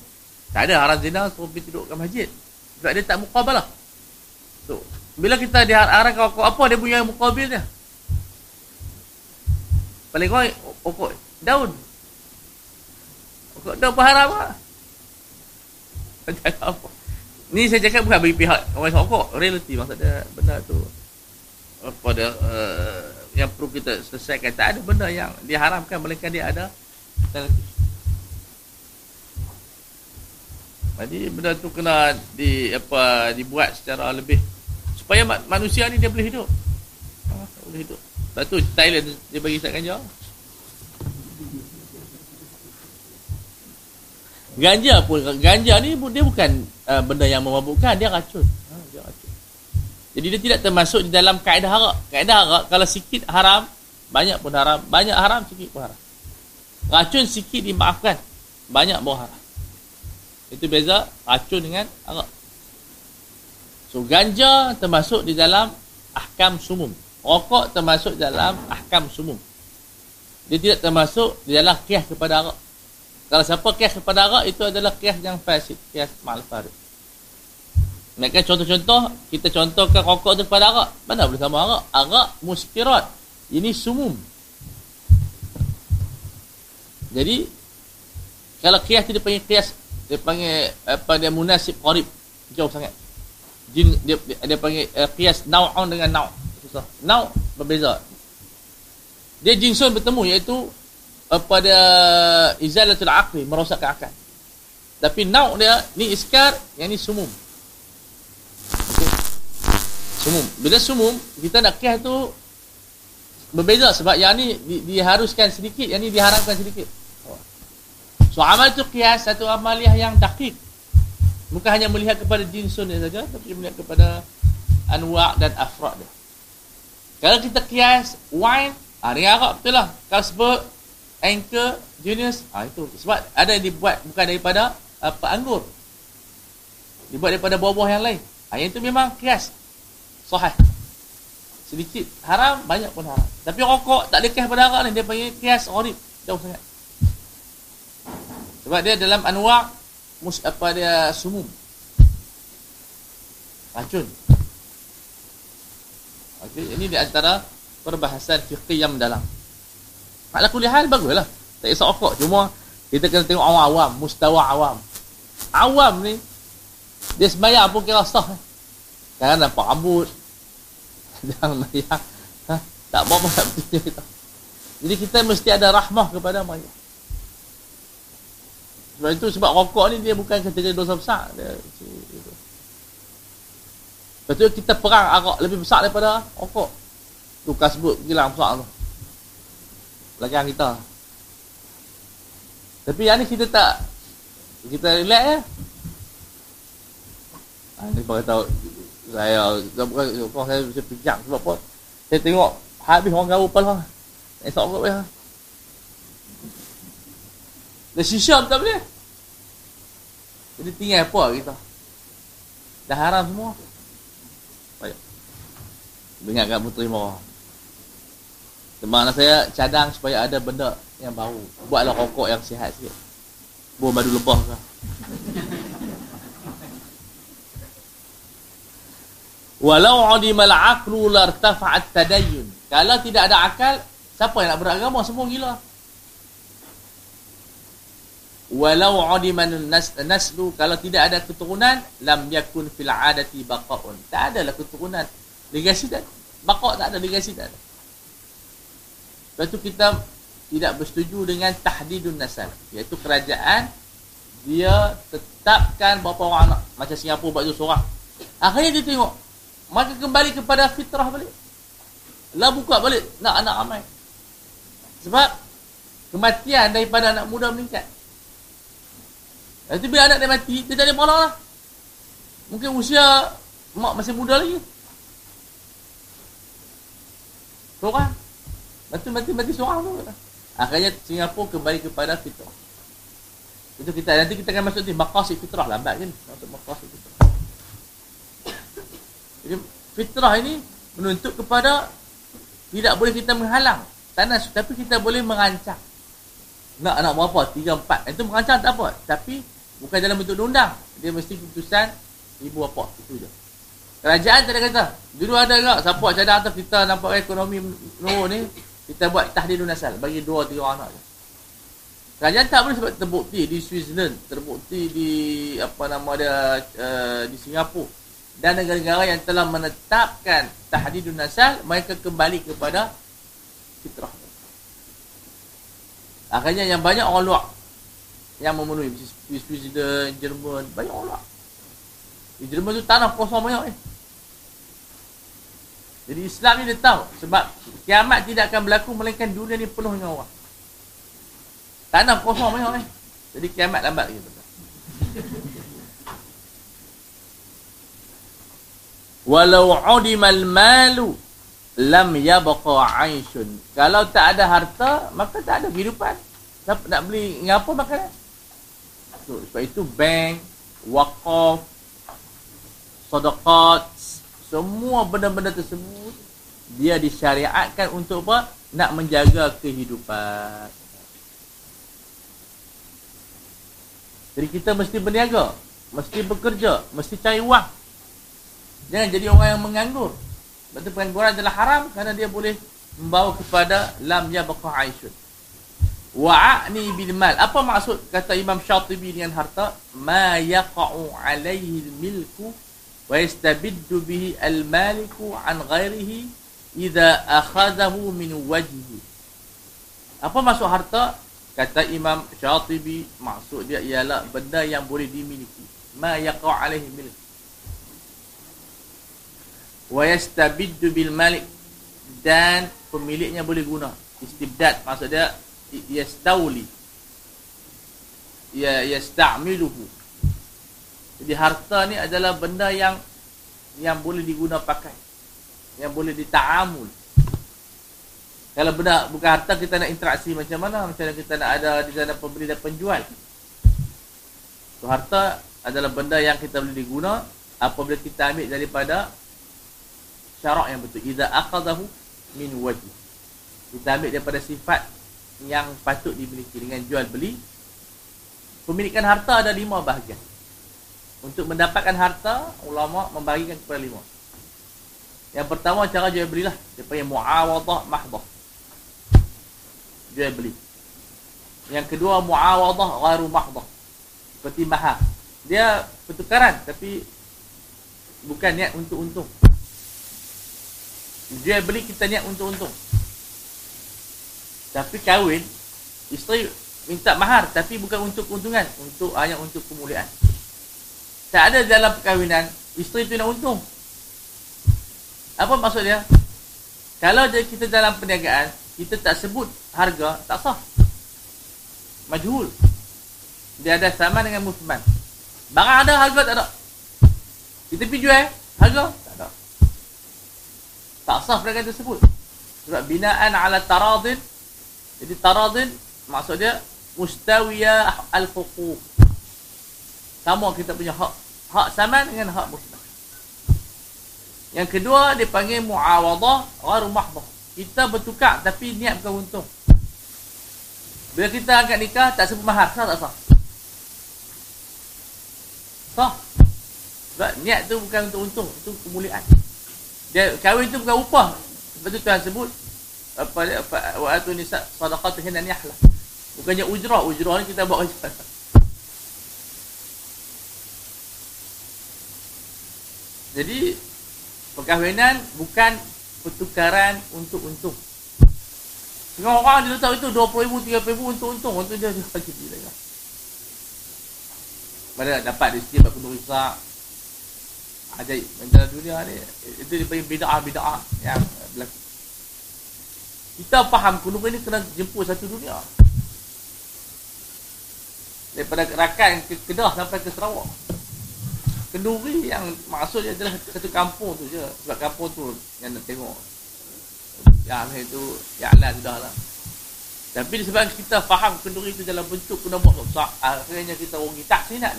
Tak ada haram zina suruh pergi duduk masjid. Sebab dia tak mukabalah so, bila kita diharamkan rokok apa dia punya mukabilnya paling kurang rokok daun. Kau dah berharap lah. apa? Ni saya cakap bukan bagi pihak orang sokok. Reality maksudnya benda tu. Apa dia, uh, yang perlu kita selesaikan. Tak ada benda yang diharamkan melainkan dia ada. Jadi benda tu kena di apa dibuat secara lebih supaya manusia ni dia boleh hidup. Ha, boleh hidup. Lepas tu Thailand dia bagi saya kan Ganja pun ganja ni dia bukan uh, benda yang memabukkan, dia racun. Ha, dia racun. Jadi dia tidak termasuk di dalam kaedah haram. Kaedah haram kalau sikit haram, banyak pun haram, banyak haram sikit pun haram. Racun sikit dimaafkan, banyak pun haram. Itu beza racun dengan haram. So ganja termasuk di dalam ahkam sumum. Rokok termasuk dalam ahkam sumum. Dia tidak termasuk di dalam kias kepada haram. Kalau siapa kias kepada arak itu adalah kias yang fasid, kias mal farid. Nak contoh-contoh, kita contohkan rokok itu kepada arak. Mana boleh sama arak? Arak muskirat. Ini sumum. Jadi kalau kias itu dia panggil kias dia panggil apa dia munasib qarib. Jauh sangat. Jin dia dia, dia panggil uh, kias nau'un dengan nau'. Susah. Nau' berbeza. Dia jinsun bertemu iaitu pada izalatul aqli merosakkan akal. Tapi nau dia ni iskar yang ni sumum. Okay. sumum. Bila sumum kita nak kias tu berbeza sebab yang ni di, diharuskan sedikit yang ni diharapkan sedikit. So amal tu kias satu amaliah yang dakik bukan hanya melihat kepada jinsun dia saja tapi melihat kepada anwa' dan afrad dia. Kalau kita kias wine ah, ni Arab betul lah. Kalau sebut anchor genius ah itu. Sebab ada yang dibuat bukan daripada apa anggur dibuat daripada buah-buah yang lain. Ah yang itu memang kias. Sahih. Sedikit haram banyak pun haram. Tapi rokok tak ada kias haram ni. Dia panggil kias orib. Jauh sangat. Sebab dia dalam anwa' mus apa dia sumum. Racun. Okey ini di antara perbahasan fiqh yang mendalam Ala kulli hal baguslah. Tak kisah okok. Cuma kita kena tengok awam awam, mustawa awam. Awam ni dia sembahyang pun kira sah. Sekarang nampak rambut. Jangan mayang. Ha? Tak apa-apa nak kita. Jadi kita mesti ada rahmah kepada mayang. Sebab itu sebab rokok ni dia bukan kategori dosa besar. Dia. Lepas tu kita perang arak lebih besar daripada rokok. Tu sebut gilang besar tu. Belakang kita. Tapi yang ni kita tak kita relax ya. Ha, ni bagi tahu saya bukan bukan saya bisa pijak sebab apa? Saya tengok habis orang gaul pala. Esok kot ya. Dah sisa tak boleh. Jadi tinggal apa kita? Dah haram semua. Baik. Ingatkan puteri mau. Teman saya cadang supaya ada benda yang baru. Buatlah rokok yang sihat sikit. Buang madu lebah ke. Walau adimal aqlu lartafa'at tadayyun. Kalau tidak ada akal, siapa yang nak beragama? Semua gila. Walau adiman nas, naslu kalau tidak ada keturunan lam yakun fil adati baqaun. Tak adalah keturunan. Legasi tak baqa tak ada legasi tak ada. Lepas tu kita tidak bersetuju dengan tahdidun nasal. Iaitu kerajaan dia tetapkan berapa orang anak. Macam Singapura buat tu seorang. Akhirnya dia tengok maka kembali kepada fitrah balik lah buka balik nak anak ramai sebab kematian daripada anak muda meningkat nanti bila anak dia mati dia tak ada malah lah mungkin usia mak masih muda lagi seorang mati mati mati seorang tu akhirnya Singapura kembali kepada fitrah itu kita nanti kita akan masuk di maqasid fitrah lambat kan masuk maqasid fitrah jadi fitrah ini menuntut kepada tidak boleh kita menghalang tanah tapi kita boleh merancang. Nak anak berapa? Tiga, empat. Itu merancang tak apa. Tapi bukan dalam bentuk undang. Dia mesti keputusan ibu apa. Itu je. Kerajaan tak ada kata. Dulu ada tak? Siapa cadang atas kita nampak ekonomi menurun ni. Kita buat tahdidun nasal. Bagi dua, tiga anak je. Kerajaan tak boleh sebab terbukti di Switzerland. Terbukti di apa nama dia uh, di Singapura dan negara-negara yang telah menetapkan tahdidun nasal mereka kembali kepada fitrah akhirnya yang banyak orang luar yang memenuhi Switzerland, Jerman banyak orang luar di Jerman tu tanah kosong banyak eh. Jadi Islam ni dia tahu sebab kiamat tidak akan berlaku melainkan dunia ni penuh dengan orang. Tanah kosong banyak eh. jadi kiamat lambat lagi walau udimal malu lam yabqa aishun. Kalau tak ada harta maka tak ada kehidupan. Siapa nak beli ngapa makanan? So, sebab itu bank wakaf sedekah semua benda-benda tersebut dia disyariatkan untuk apa nak menjaga kehidupan jadi kita mesti berniaga mesti bekerja mesti cari wang Jangan jadi orang yang menganggur. Itu pengangguran adalah haram kerana dia boleh membawa kepada lam yabqa aishun. Wa'ani bil mal. Apa maksud kata Imam Syatibi dengan harta? Ma yaqa'u alaihi milku yastabiddu bihi al-maliku an ghairihi idza akhadahu min wajhihi. Apa maksud harta? Kata Imam Syatibi, maksud dia ialah benda yang boleh dimiliki. Ma yaqa'u alaihi yastabiddu bil malik dan pemiliknya boleh guna istibdad maksud dia yastawli ya yasta'miluhu jadi harta ni adalah benda yang yang boleh diguna pakai. Yang boleh dita'amul. Kalau benda bukan harta kita nak interaksi macam mana? Macam mana kita nak ada di sana pembeli dan penjual? So, harta adalah benda yang kita boleh diguna apabila kita ambil daripada syarak yang betul. Idza akhadahu min wajh kita ambil daripada sifat yang patut dimiliki. Dengan jual beli pemilikan harta ada lima bahagian untuk mendapatkan harta ulama membagikan kepada lima yang pertama cara jual belilah dia panggil muawadah mahdah jual beli yang kedua muawadah ghairu mahdah seperti mahar dia pertukaran tapi bukan niat untuk untung. Jual beli kita niat untuk untung. Tapi kahwin isteri minta mahar tapi bukan untuk keuntungan, untuk hanya untuk kemuliaan. Tak ada dalam perkahwinan isteri tu nak untung. Apa maksud dia? Kalau kita dalam perniagaan, kita tak sebut harga, tak sah. Majhul. Dia ada sama dengan musman. Barang ada, harga tak ada. Kita pergi jual, harga tak ada. Tak sah perniagaan tersebut. Sebab binaan ala taradin. Jadi taradin, maksud dia, mustawiyah al-huquq. Sama kita punya hak. Hak sama dengan hak musman. Yang kedua, dipanggil muawadah, gharu mahdah. Kita bertukar tapi niat bukan untung. Bila kita angkat nikah, tak sebut mahar. Sah tak sah? Sah. Sebab niat tu bukan untuk untung. Itu kemuliaan. Dia kahwin tu bukan upah. Sebab tu Tuhan sebut apa apa wa atu nisa sadaqatu hinan yahla. Bukannya ujrah, ujrah ni kita buat kerja. Jadi perkahwinan bukan pertukaran untuk untung. Tengok orang dia tahu itu 20 ribu, 30 ribu untuk untung. Untuk dia dia bagi dia lah. Mana dapat dia sikit buat kundur besar. Ajaib. Dalam dunia ni, itu dia bida'ah-bida'ah yang berlaku. Kita faham kundur ini kena jemput satu dunia. Daripada Rakan ke Kedah sampai ke Sarawak. Kenduri yang maksudnya adalah satu kampung tu je. Sebab kampung tu yang nak tengok. Yang lain tu, yang lain sudah lah. Tapi disebabkan kita faham kenduri itu dalam bentuk kena buat besar. Akhirnya kita rugi. Tak saya nak.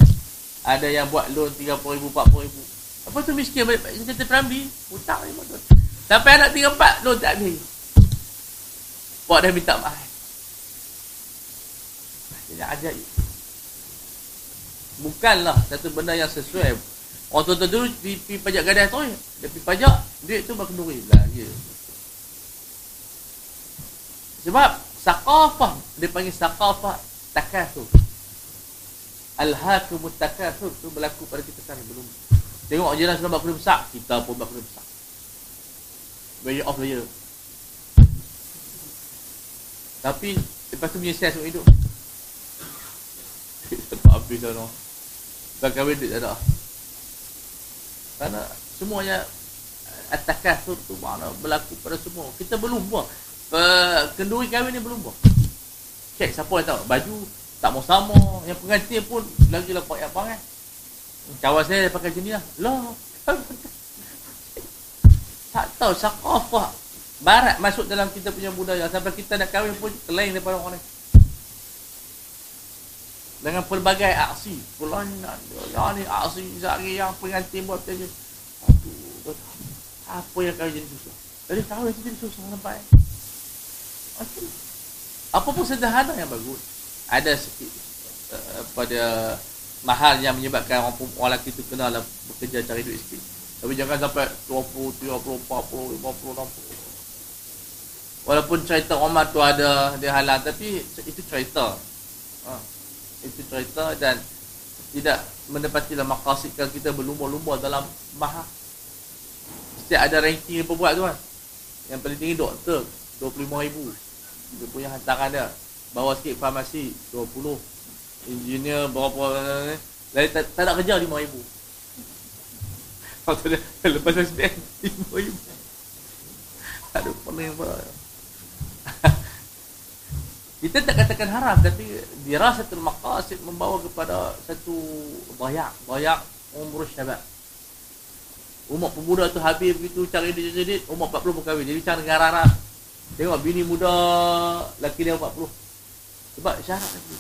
Ada yang buat loan RM30,000, RM40,000. Apa tu miskin balik kita primary? Hutang ni betul. Sampai anak tinggal empat, loan tak habis. Buat dah minta maaf. Jadi ajaib bukanlah satu benda yang sesuai. Orang tua dulu pergi, pajak gadai tu, dia pergi pajak, duit tu berkenduri lah. Ya. Sebab sakafah, dia panggil sakafah takathur. Al-hakumut takathur tu berlaku pada kita sekarang belum. Tengok jiran sudah buat besar, kita pun buat besar. Way off lah ya. Tapi lepas tu menyesal semua hidup. Tak habis dah no. Kahwin duit tak ada. Kerana semuanya At-takathur tu mana berlaku pada semua. Kita belum buat Kenduri kahwin ni belum buat Cek siapa yang tahu? Baju tak mau sama. Yang pengantin pun Lagi lah yang pangai Kawan saya pakai macam ni lah. Lah Tak tahu Sakafah. Barat masuk dalam kita punya budaya. Sampai kita nak kahwin pun Lain daripada orang lain dengan pelbagai aksi. Pulang nak ya ni aksi sehari yang pengantin buat saja aduh. Apa yang kau jadi susah? Jadi kau yang jadi susah sampai. Okay. apa pun sederhana yang bagus. Ada sikit uh, pada mahal yang menyebabkan orang, orang lelaki itu kena lah bekerja cari duit sikit. Tapi jangan sampai 20, 30, 40, 50, 60 walaupun cerita Omar tu ada dia halal tapi itu cerita. Ha itu cerita dan tidak mendapati dalam maqasid kalau kita berlumba-lumba dalam mahal mesti ada ranking yang buat tu kan. Yang paling tinggi doktor 25 ribu. Dia punya hantaran dia. Bawa sikit farmasi 20 engineer berapa lain tak, tak nak kerja 5 ribu. Lepas SPM 5 ribu. Aduh pening apa kita tak katakan haram tapi dirasatul maqasid membawa kepada satu bayak bayak umur syabab. Umur pemuda tu habis begitu cari dia jadi umur 40 pun kahwin. Jadi cara dengan rara. Tengok bini muda laki dia 40 sebab syarat lagi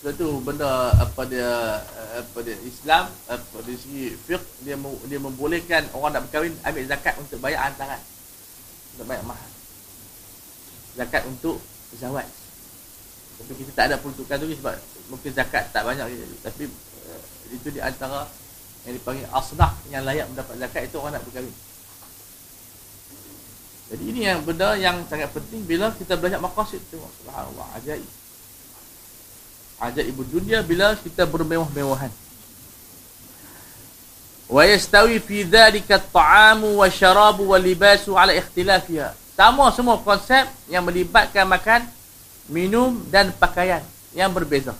sebab tu benda apa dia apa dia Islam apa dia segi fiqh dia dia membolehkan orang nak berkahwin ambil zakat untuk bayar hantaran. Untuk bayar mahal zakat untuk zawaj. Tapi kita tak ada peruntukan tu sebab mungkin zakat tak banyak tapi uh, itu di antara yang dipanggil asnah yang layak mendapat zakat itu orang nak berkahwin. Jadi ini yang benda yang sangat penting bila kita belajar maqasid tu. Subhanallah, ajaib. Ajaib ibu dunia bila kita bermewah-mewahan. wa yastawi fi dhalika at-ta'amu wa syarabu wa libasu ala ikhtilafiha sama semua konsep yang melibatkan makan minum dan pakaian yang berbeza.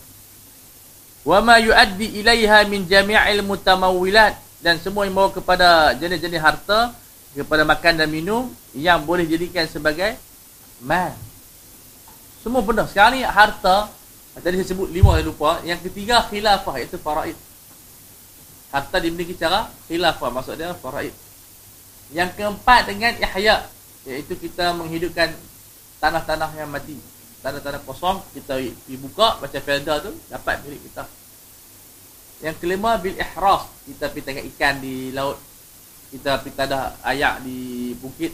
Wa ma yuaddi ilaiha min jami'il mutamawwilat dan semua yang membawa kepada jenis-jenis harta kepada makan dan minum yang boleh dijadikan sebagai mal. Semua benda. Sekarang ni harta tadi saya sebut lima saya lupa. Yang ketiga khilafah iaitu faraid. Harta dimiliki secara khilafah maksud dia faraid. Yang keempat dengan ihya iaitu kita menghidupkan tanah-tanah yang mati. Tanah-tanah kosong kita pergi buka macam felda tu dapat milik kita. Yang kelima bil ihras. Kita pergi tengok ikan di laut. Kita pergi tadah ayak di bukit.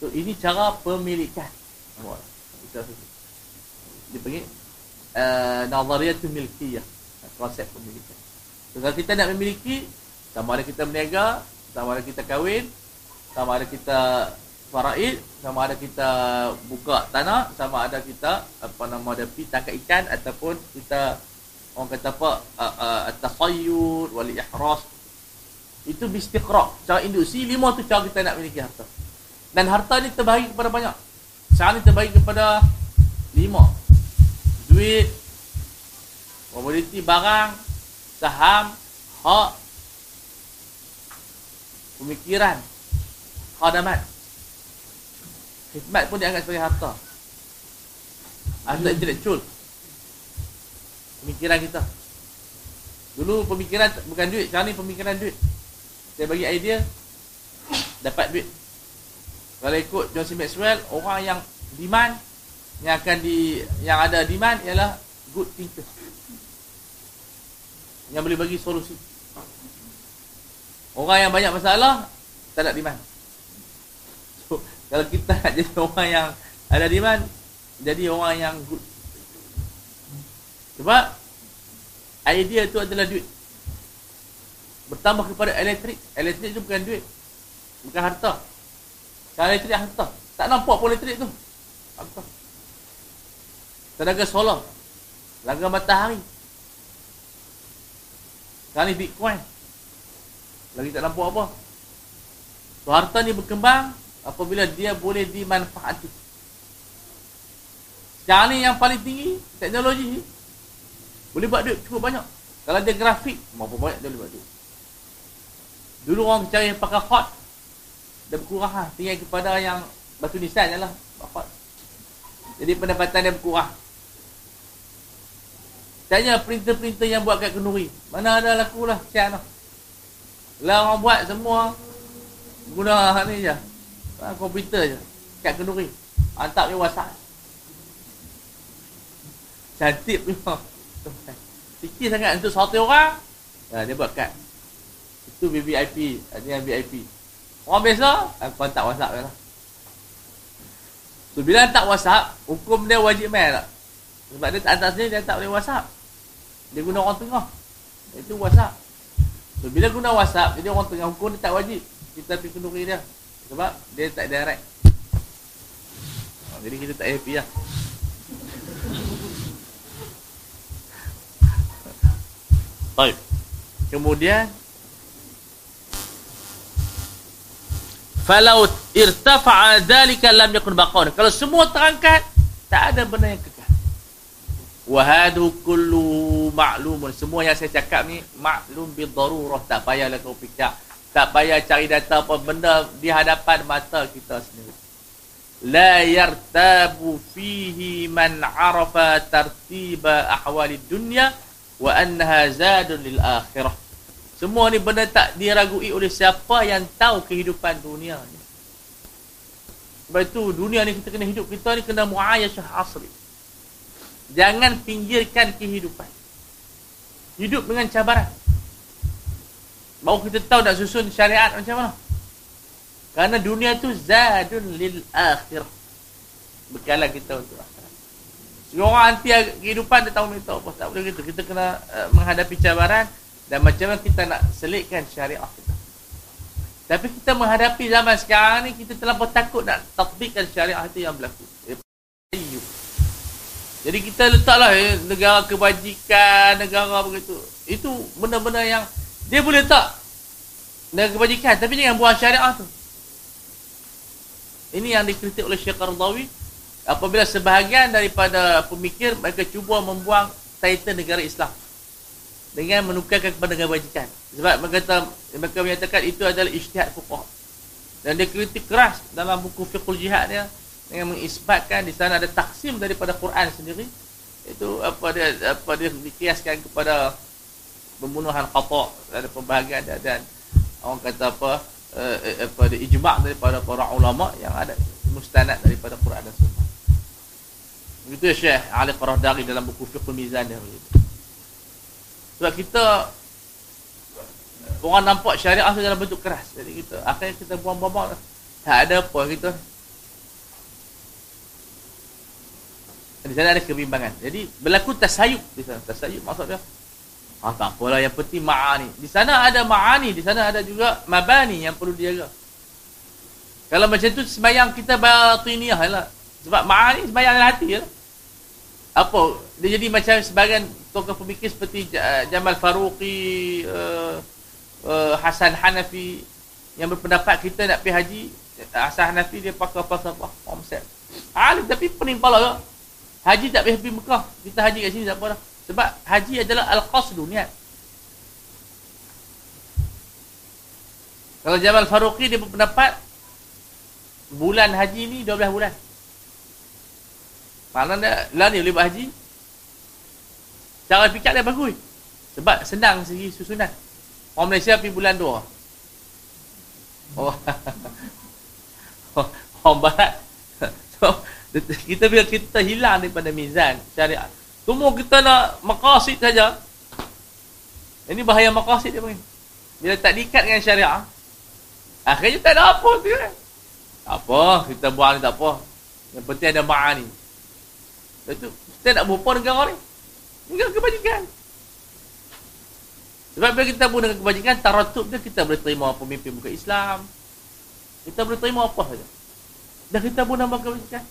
So ini cara pemilikan. Kita dia panggil uh, nazariyatul milkiyah. Konsep pemilikan. So, kalau kita nak memiliki sama ada kita berniaga sama ada kita kahwin sama ada kita faraid sama ada kita buka tanah sama ada kita apa nama dia pi tangkap ikan ataupun kita orang kata apa uh, uh, at-tasayyud wal ihras. Itu bistiqra. Cara induksi lima tu cara kita nak memiliki harta. Dan harta ni terbahagi kepada banyak. Sekarang ni terbahagi kepada lima. Duit komoditi barang saham hak pemikiran khadamat khidmat pun dianggap sebagai harta. Harta intelektual pemikiran kita. Dulu pemikiran bukan duit. Sekarang ni pemikiran duit. Saya bagi idea dapat duit. Kalau ikut John C. Maxwell orang yang demand yang akan di yang ada demand ialah good thinker yang boleh bagi solusi. Orang yang banyak masalah tak ada demand kalau kita nak jadi orang yang ada demand jadi orang yang good. Sebab idea tu adalah duit. Bertambah kepada elektrik. Elektrik tu bukan duit. Bukan harta. Kalau elektrik harta. Tak nampak pun elektrik tu. Harta. Tenaga solar. Tenaga matahari. Sekarang ni bitcoin. Lagi tak nampak apa. So harta ni berkembang apabila dia boleh dimanfaati sekarang ni yang paling tinggi teknologi ni boleh buat duit cukup banyak kalau dia grafik berapa banyak dia boleh buat duit dulu orang cari pakai hot dia berkurang lah tinggal kepada yang batu nisan je lah hot jadi pendapatan dia berkurang Tanya printer-printer yang buat kat kenduri. Mana ada laku lah. Siap lah. Lah orang buat semua. Guna ni je. Ha, komputer je. Kat kenduri. Hantar ni WhatsApp. Cantik punya. Sikit sangat untuk satu orang. Ha, dia buat kad. Itu VIP. Ini yang VIP. Orang biasa. Aku hantar WhatsApp je lah. So, bila hantar WhatsApp. Hukum dia wajib mail tak? Sebab dia tak hantar sendiri, dia tak boleh WhatsApp. Dia guna orang tengah. Itu WhatsApp. So, bila guna WhatsApp, jadi orang tengah hukum dia tak wajib. Kita pergi kenduri dia. Sebab dia tak direct. Oh, jadi kita tak happy lah. Baik. Kemudian Falau irtafa'a dhalika lam yakun baqaun. Kalau semua terangkat, tak ada benda yang kekal. Wahadu kullu ma'lumun. Semua yang saya cakap ni maklum bi darurah. Tak payahlah kau fikir. Tak payah cari data apa benda di hadapan mata kita sendiri. La yartabu fihi man arafa tartiba ahwali dunya wa annaha zadun lil akhirah. Semua ni benda tak diragui oleh siapa yang tahu kehidupan dunia ni. Sebab itu dunia ni kita kena hidup. Kita ni kena mu'ayashah asri. Jangan pinggirkan kehidupan. Hidup dengan cabaran. Baru kita tahu nak susun syariat macam mana. Kerana dunia tu zadun lil akhirah. Bekalan kita untuk akhirat. Semua orang anti kehidupan dia tahu minta apa. Tak boleh gitu. Kita kena uh, menghadapi cabaran dan macam mana kita nak selitkan syariah kita. Tapi kita menghadapi zaman sekarang ni kita terlalu takut nak tatbikkan syariah itu yang berlaku. Jadi kita letaklah eh, negara kebajikan, negara begitu. Itu benda-benda yang dia boleh tak dengan kebajikan tapi jangan buang syariah tu. Ini yang dikritik oleh Syekh Qardawi apabila sebahagian daripada pemikir mereka cuba membuang title negara Islam dengan menukarkan kepada kebajikan. Sebab mereka, kata, mereka menyatakan itu adalah ijtihad fuqah dan dia kritik keras dalam buku fiqhul jihad dia dengan mengisbatkan di sana ada taksim daripada Quran sendiri. Itu apa dia apa dia dikiaskan kepada pembunuhan khata ada pembahagian dan, dan orang kata apa uh, apa dia ijma' daripada para ulama yang ada mustanad daripada Quran dan Sunnah. Begitu ya Syekh Ali Qarahdari dalam buku Fiqh Mizan dia begitu. Sebab kita orang nampak syariah tu dalam bentuk keras. Jadi kita akhirnya kita buang-buang tak ada apa kita di sana ada kebimbangan. Jadi berlaku tasayub di sana. Tasayub maksud dia Ah tak apalah yang penting ma'ani. Di sana ada ma'ani, di sana ada juga mabani yang perlu dijaga. Kalau macam tu sembahyang kita batiniah lah. Sebab ma'ani sembahyang dalam hati lah. Apa? Dia jadi macam sebagian tokoh pemikir seperti Jamal Faruqi, uh, uh, Hasan Hanafi yang berpendapat kita nak pergi haji, Hasan Hanafi dia pakai falsafah konsep. Alim tapi pening pala lah. Haji tak pergi Mekah. Kita haji kat sini tak apa dah. Sebab haji adalah al-qasdu niat. Kalau Jamal Faruqi dia berpendapat bulan haji ni 12 bulan. Mana dia lah ni boleh buat haji? Cara fikir dia bagus. Sebab senang segi susunan. Orang Malaysia pergi bulan 2. Oh. Orang barat. So, kita bila kita hilang daripada mizan syariat semua kita nak maqasid saja. Ini bahaya maqasid dia panggil. Bila tak diikat dengan syariah, akhirnya tak ada apa tu kan. Tak apa, kita buang ni tak apa. Yang penting ada ma'ani. Itu kita nak berapa negara ni? Negara kebajikan. Sebab bila kita buat dengan kebajikan, taratub dia kita boleh terima pemimpin bukan Islam. Kita boleh terima apa saja. Dah kita buat nama kebajikan.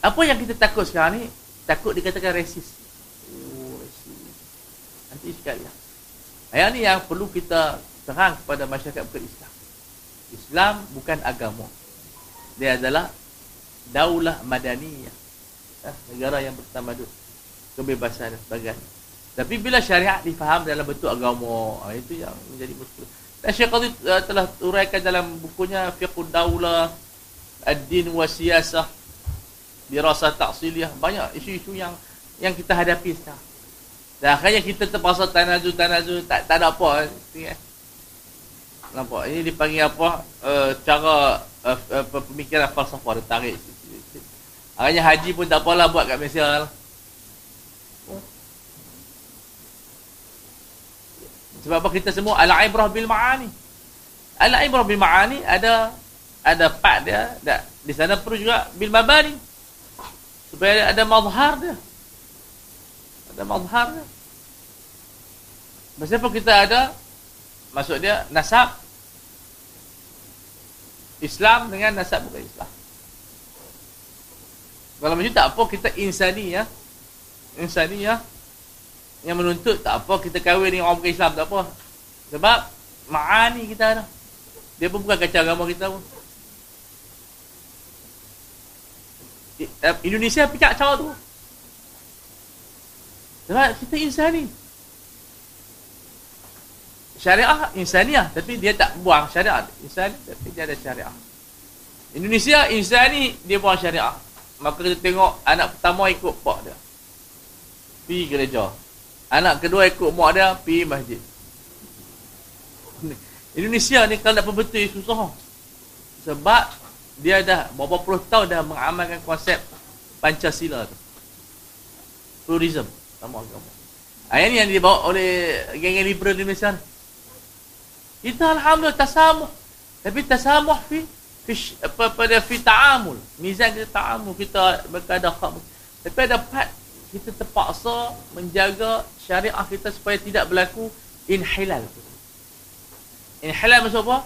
Apa yang kita takut sekarang ni, takut dikatakan resis. Oh. Nanti sekali. Ya. Ayat ni yang perlu kita terang kepada masyarakat bukan Islam. Islam bukan agama. Dia adalah daulah madaniyah. Eh, negara yang bertamadun. Kebebasan dan sebagainya. Tapi bila syariat difaham dalam bentuk agama, ah, itu yang menjadi muskil. Dan Syekh Qadhi uh, telah uraikan dalam bukunya Fiqhud Daulah, Ad-Din wa Siyasah, dirasa taksiliah banyak isu-isu yang yang kita hadapi sekarang. Dan akhirnya kita terpaksa tanazu tanazu tak tak ada apa eh. nampak? Ini dipanggil apa? Uh, cara uh, uh, pemikiran falsafah dia tarik akhirnya haji pun tak apalah buat kat Malaysia lah. sebab apa? Kita semua ala ibrah bil ma'ani. Ala ibrah bil ma'ani ada ada part dia di sana perlu juga bil mabani supaya ada mazhar dia. Ada mazhar dia. Masa kita ada Maksud dia nasab. Islam dengan nasab bukan Islam. Kalau macam tak apa kita insani ya. Insani ya. Yang menuntut tak apa kita kahwin dengan orang bukan Islam tak apa. Sebab Ma'ani kita ada. Dia pun bukan kacau agama kita pun Indonesia pijak cara tu. Sebab kita insani. Syariah insaniah tapi dia tak buang syariah. Insani tapi dia ada syariah. Indonesia insani dia buang syariah. Maka kita tengok anak pertama ikut pak dia. Pergi gereja. Anak kedua ikut mak dia pergi masjid. Indonesia ni kalau nak perbetul susah. Sebab dia dah berapa puluh tahun dah mengamalkan konsep Pancasila tu. Pluralism sama agama. Ayat ni yang dibawa oleh geng-geng liberal di Malaysia. Kita alhamdulillah tasamuh. Tapi tasamuh fi fi apa pada fi ta'amul. Mizan kita ta'amul kita berkada hak. Tapi ada part kita terpaksa menjaga syariah kita supaya tidak berlaku inhilal. Inhilal maksud apa?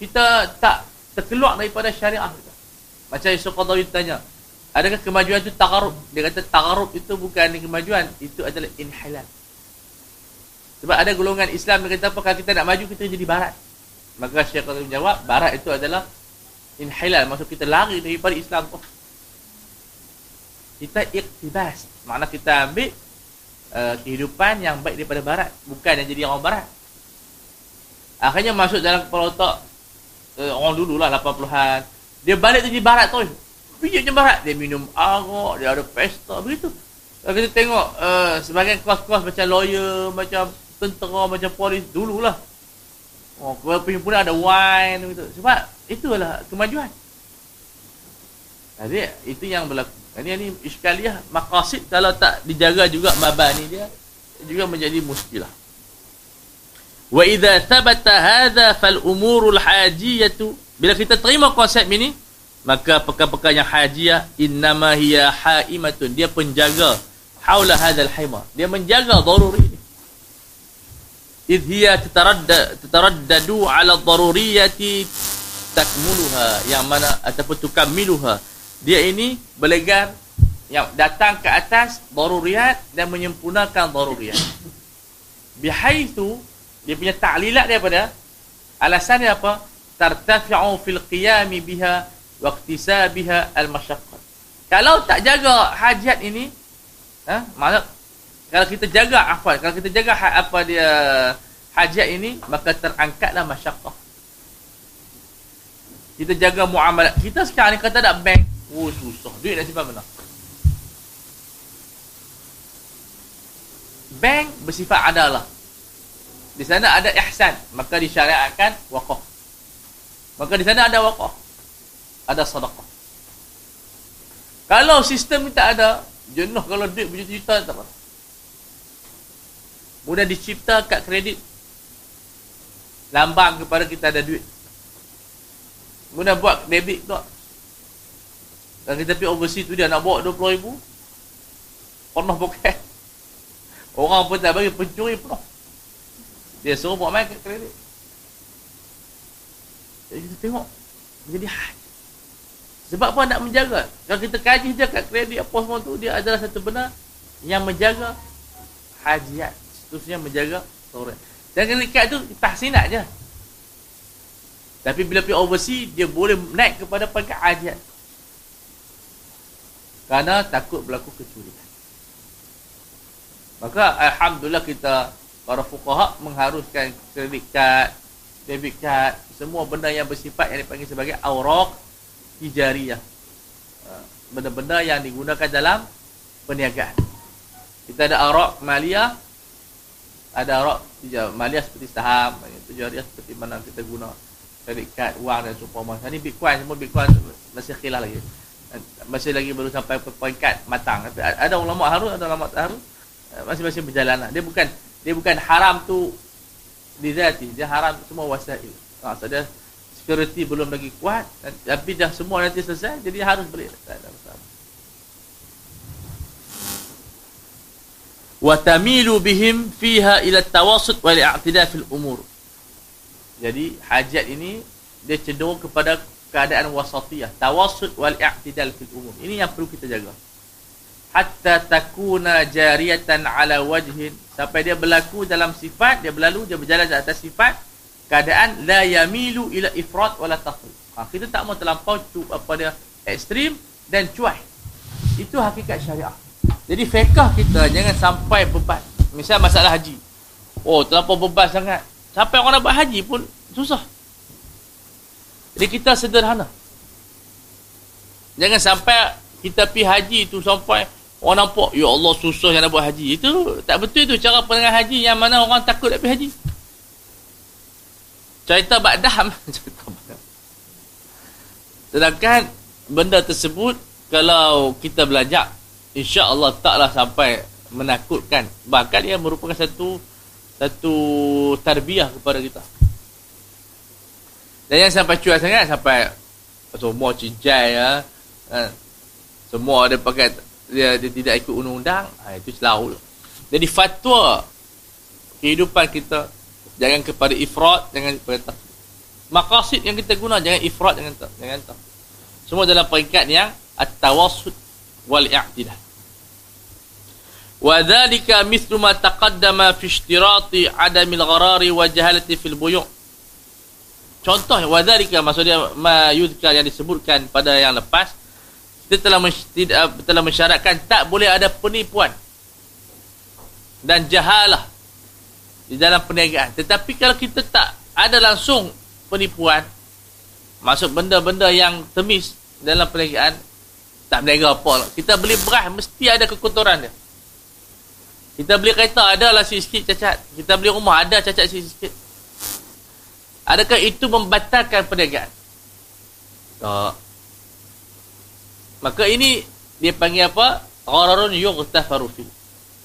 Kita tak terkeluar daripada syariah. Macam Yusuf Qadawi tanya, adakah kemajuan itu takarub? Dia kata takarub itu bukan kemajuan, itu adalah inhalal. Sebab ada golongan Islam yang kata apa kalau kita nak maju kita jadi barat. Maka Syekh Qasim jawab, barat itu adalah inhilal, maksud kita lari daripada Islam tu. Kita iktibas, makna kita ambil uh, kehidupan yang baik daripada barat, bukan yang jadi orang barat. Akhirnya masuk dalam kepala otak uh, orang dulu lah 80-an. Dia balik tu jadi barat tu. Pijak je barat, dia minum arak, dia ada pesta, begitu. Kalau kita tengok uh, sebagian kelas-kelas macam lawyer, macam tentera, macam polis, dululah. Oh, perhimpunan ada wine gitu. Sebab itulah kemajuan. Jadi itu yang berlaku. Ini ini iskaliah maqasid kalau tak dijaga juga mabani dia juga menjadi muskilah. Wa idza thabata hadha fal umurul hajiyatu. Bila kita terima konsep ini maka perkara-perkara yang hajiyah innama hiya haimatun. Dia penjaga haula hadzal hima. Dia menjaga daruri ini. Idh hiya tataraddad tataraddadu ala daruriyati takmuluha yang mana ataupun tukammiluha dia ini belegar yang datang ke atas daruriyat dan menyempurnakan daruriyat. Bihaitsu dia punya ta'lilat daripada alasan dia apa? Tartafi'u fil qiyam biha wa iktisabiha al masyaqqat kalau tak jaga hajat ini ha? Maksud kalau kita jaga apa kalau kita jaga ha, apa dia hajat ini maka terangkatlah masyarakah kita jaga muamalat. Kita sekarang ni kata ada bank oh susah. Duit nak simpan mana bank bersifat adalah di sana ada ihsan. Maka disyariatkan waqaf maka di sana ada waqaf ada sedekah kalau sistem ni tak ada jenuh kalau duit berjuta-juta tak apa Mudah dicipta kad kredit. Lambang kepada kita ada duit. Mudah buat debit tu Dan kita pergi overseas tu dia nak bawa RM20,000 Pernah poket. Orang pun tak bagi pencuri penuh Dia suruh buat main kredit Jadi kita tengok Menjadi haji Sebab apa nak menjaga Kalau kita kaji je kad kredit apa semua tu Dia adalah satu benda Yang menjaga Hajiat seterusnya menjaga Taurat. Dan dekat tu tahsinat je. Tapi bila pergi overseas dia boleh naik kepada peringkat ajat. Karena takut berlaku kecurigaan. Maka alhamdulillah kita para fuqaha mengharuskan kredit card, debit card, semua benda yang bersifat yang dipanggil sebagai awraq tijariyah. Ha, benda-benda yang digunakan dalam perniagaan. Kita ada awraq maliyah, ada arak malia seperti saham tujuan seperti mana kita guna kredit card wang dan seumpama ni bitcoin semua bitcoin masih khilaf lagi masih lagi baru sampai ke peringkat matang tapi ada ulama harus ada ulama tak harus masing-masing berjalan lah. dia bukan dia bukan haram tu di zati dia haram semua wasail. Ha, so dia security belum lagi kuat tapi dah semua nanti selesai jadi harus beli tak ada masalah. Fiha ila tawassut wal i'tidal fil umur. Jadi hajat ini dia cenderung kepada keadaan wasatiyah tawassut wal i'tidal fil umur. Ini yang perlu kita jaga hatta takuna jariyatan ala wajhin sampai dia berlaku dalam sifat dia berlalu dia berjalan di atas sifat keadaan la yamilu ila ifrat wala tafrid ha, kita tak mau terlampau tu apa dia ekstrim dan cuai itu hakikat syariah jadi fiqah kita jangan sampai beban. Misal masalah haji. Oh, terlalu beban sangat. Sampai orang nak buat haji pun susah. Jadi kita sederhana. Jangan sampai kita pi haji tu sampai orang nampak, Ya Allah susah yang nak buat haji. Itu tak betul tu cara pendengar haji yang mana orang takut nak pi haji. Cerita Ba'dah. Sedangkan benda tersebut kalau kita belajar insya-Allah taklah sampai menakutkan bahkan ia merupakan satu satu tarbiyah kepada kita dan yang sampai cuai sangat sampai semua cincai ya ha. semua ada pakai dia, dia tidak ikut undang-undang ha, itu selalu. Jadi fatwa kehidupan kita jangan kepada ifrat jangan kepada maqasid yang kita guna jangan ifrat jangan tak jangan tak. Semua dalam peringkat yang at-tawassut wal i'tidal. Mithlu ma taqaddama fi ishtirati adamil gharari wa jahalati fil buyu' contoh wa dhalika maksudnya ma yudhkar yang disebutkan pada yang lepas kita telah tidak telah mensyaratkan tak boleh ada penipuan. Dan jahalah di dalam perniagaan. Tetapi kalau kita tak ada langsung penipuan masuk benda-benda yang temis dalam perniagaan tak berniaga apa kita beli beras mesti ada kekotoran dia. Kita beli kereta ada lah sikit cacat. Kita beli rumah ada cacat sikit adakah itu membatalkan perniagaan? Tak maka ini dia panggil apa? Ghararun yughtafaru fi.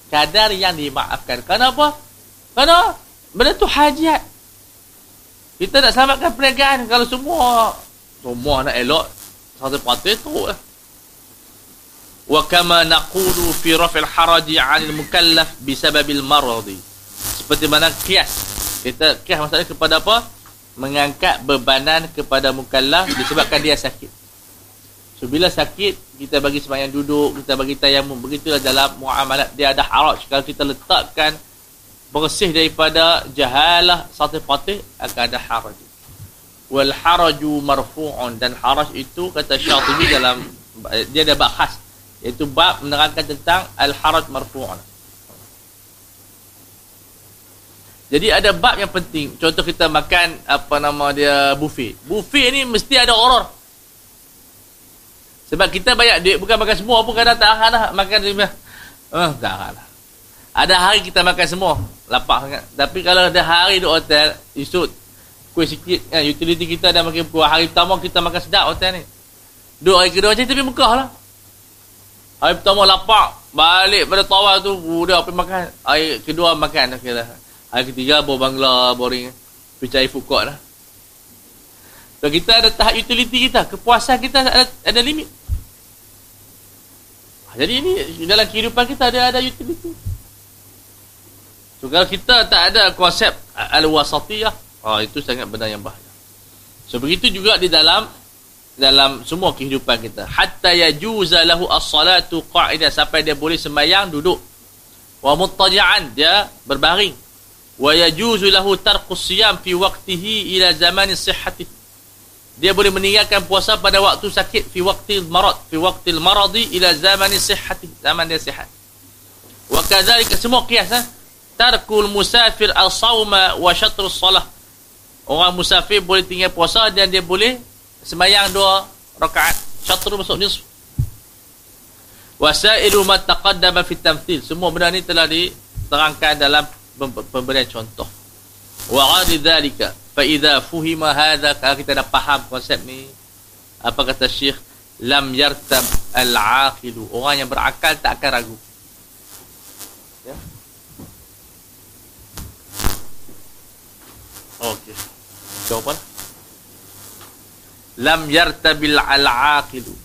Kadar yang dimaafkan. Kenapa kerana benda tu hajat kita nak selamatkan perniagaan. Kalau semua semua nak elok satu patut tu lah. Wa kama naqulu fi raf'il haraji 'anil mukallaf bisababil maradi. Seperti mana kias. Kita kias maksudnya kepada apa? Mengangkat bebanan kepada mukallaf disebabkan dia sakit so bila sakit kita bagi sembahyang duduk kita bagi tayamum begitulah dalam muamalat. Dia ada haraj. Kalau kita letakkan bersih daripada jahalah satu patih akan ada haraj. Wal haraju marfu'un. Dan haraj itu kata Syatibi dalam dia ada bab khas. Iaitu bab menerangkan tentang al haraj marfu'un. Jadi ada bab yang penting. Contoh kita makan apa nama dia buffet. Buffet ni mesti ada horor sebab kita banyak duit bukan makan semua pun kadang tak lah makan dia uh, tak lah. Ada hari kita makan semua lapar sangat. Tapi kalau ada hari di hotel isut kuih sikit kan utility kita dah makin kuah hari pertama kita makan sedap hotel ni. Dua hari kedua macam tapi mekah lah. Hari pertama lapar balik pada tawar tu udah pergi makan. Hari kedua makan okay lah. hari ketiga bawa bangla boring pergi cari food court lah. So kita ada tahap utility kita kepuasan kita ada, ada limit jadi ini dalam kehidupan kita ada ada utility So kalau kita tak ada konsep al-wasatiyah, oh, itu sangat benda yang bahaya. So begitu juga di dalam dalam semua kehidupan kita. Hatta yajuza lahu as-salatu qa'ida sampai dia boleh sembahyang duduk. Wa muttaji'an dia berbaring. Wa yajuzu lahu tarku siyam fi waqtihi ila zaman sihhati. Dia boleh meninggalkan puasa pada waktu sakit fi waqtil marad, fi waqtil maradi ila zaman sihhati, zaman dia sihat. Wa kadzalika semua qiyas ha? tarkul musafir al-sawma wa syatrus salah. Orang musafir boleh tinggal puasa dan dia boleh sembahyang dua rakaat. Syatru masuk nisf. Wasailu ma taqaddama fi tamthil. Semua benda ni telah diterangkan dalam pemberian contoh. Wa ghadi dhalika fa idza fuhima hadha kalau kita dah faham konsep ni apa kata Syekh lam yartab al-aqilu orang yang berakal tak akan ragu Okey. Jawapan. Lam yartabil al-aqilu.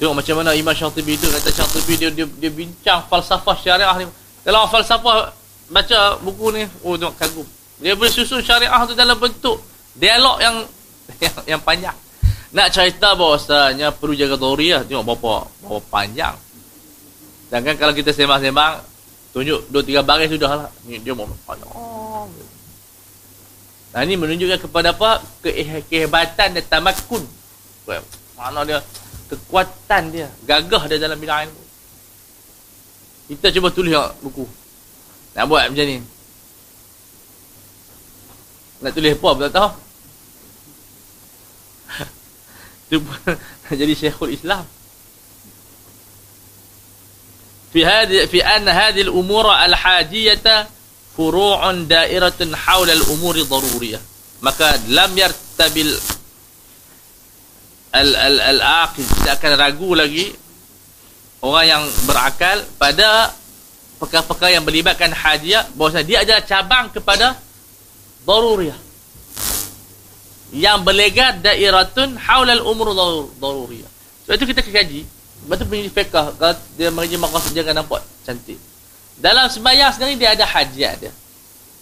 Tengok macam mana Imam Syatibi itu kata Syatibi dia, dia dia bincang falsafah syariah ni. Kalau falsafah baca buku ni, oh tengok kagum. Dia boleh susun syariah tu dalam bentuk dialog yang yang, yang panjang. Nak cerita bahawasanya perlu jaga teori lah. Tengok berapa, berapa panjang. Dan kan kalau kita sembang-sembang, tunjuk dua tiga baris sudah lah. Dia mau panjang. Nah, ini menunjukkan kepada apa? Kehebatan dan tamakun. Mana dia? Kekuatan dia. Gagah dia dalam bidang ilmu. Kita cuba tulis buku. Nak buat macam ni nak tulis apa pun tak tahu? Dia pun nak jadi syekhul islam. Fi hadhi fi anna hadhi al-umura al-hajiyata furu'un da'iratun hawla al-umuri daruriyah. Maka lam yartabil al al al aqil tidak akan ragu lagi orang yang berakal pada perkara-perkara yang melibatkan hadiah. bahawa dia adalah cabang kepada daruriyah yang berlegar dairatun hawla al-umur daruriyah sebab itu kita kaji sebab itu punya fiqah kalau dia mengaji maqasid jangan nampak cantik dalam sembahyang sendiri dia ada hajiat dia.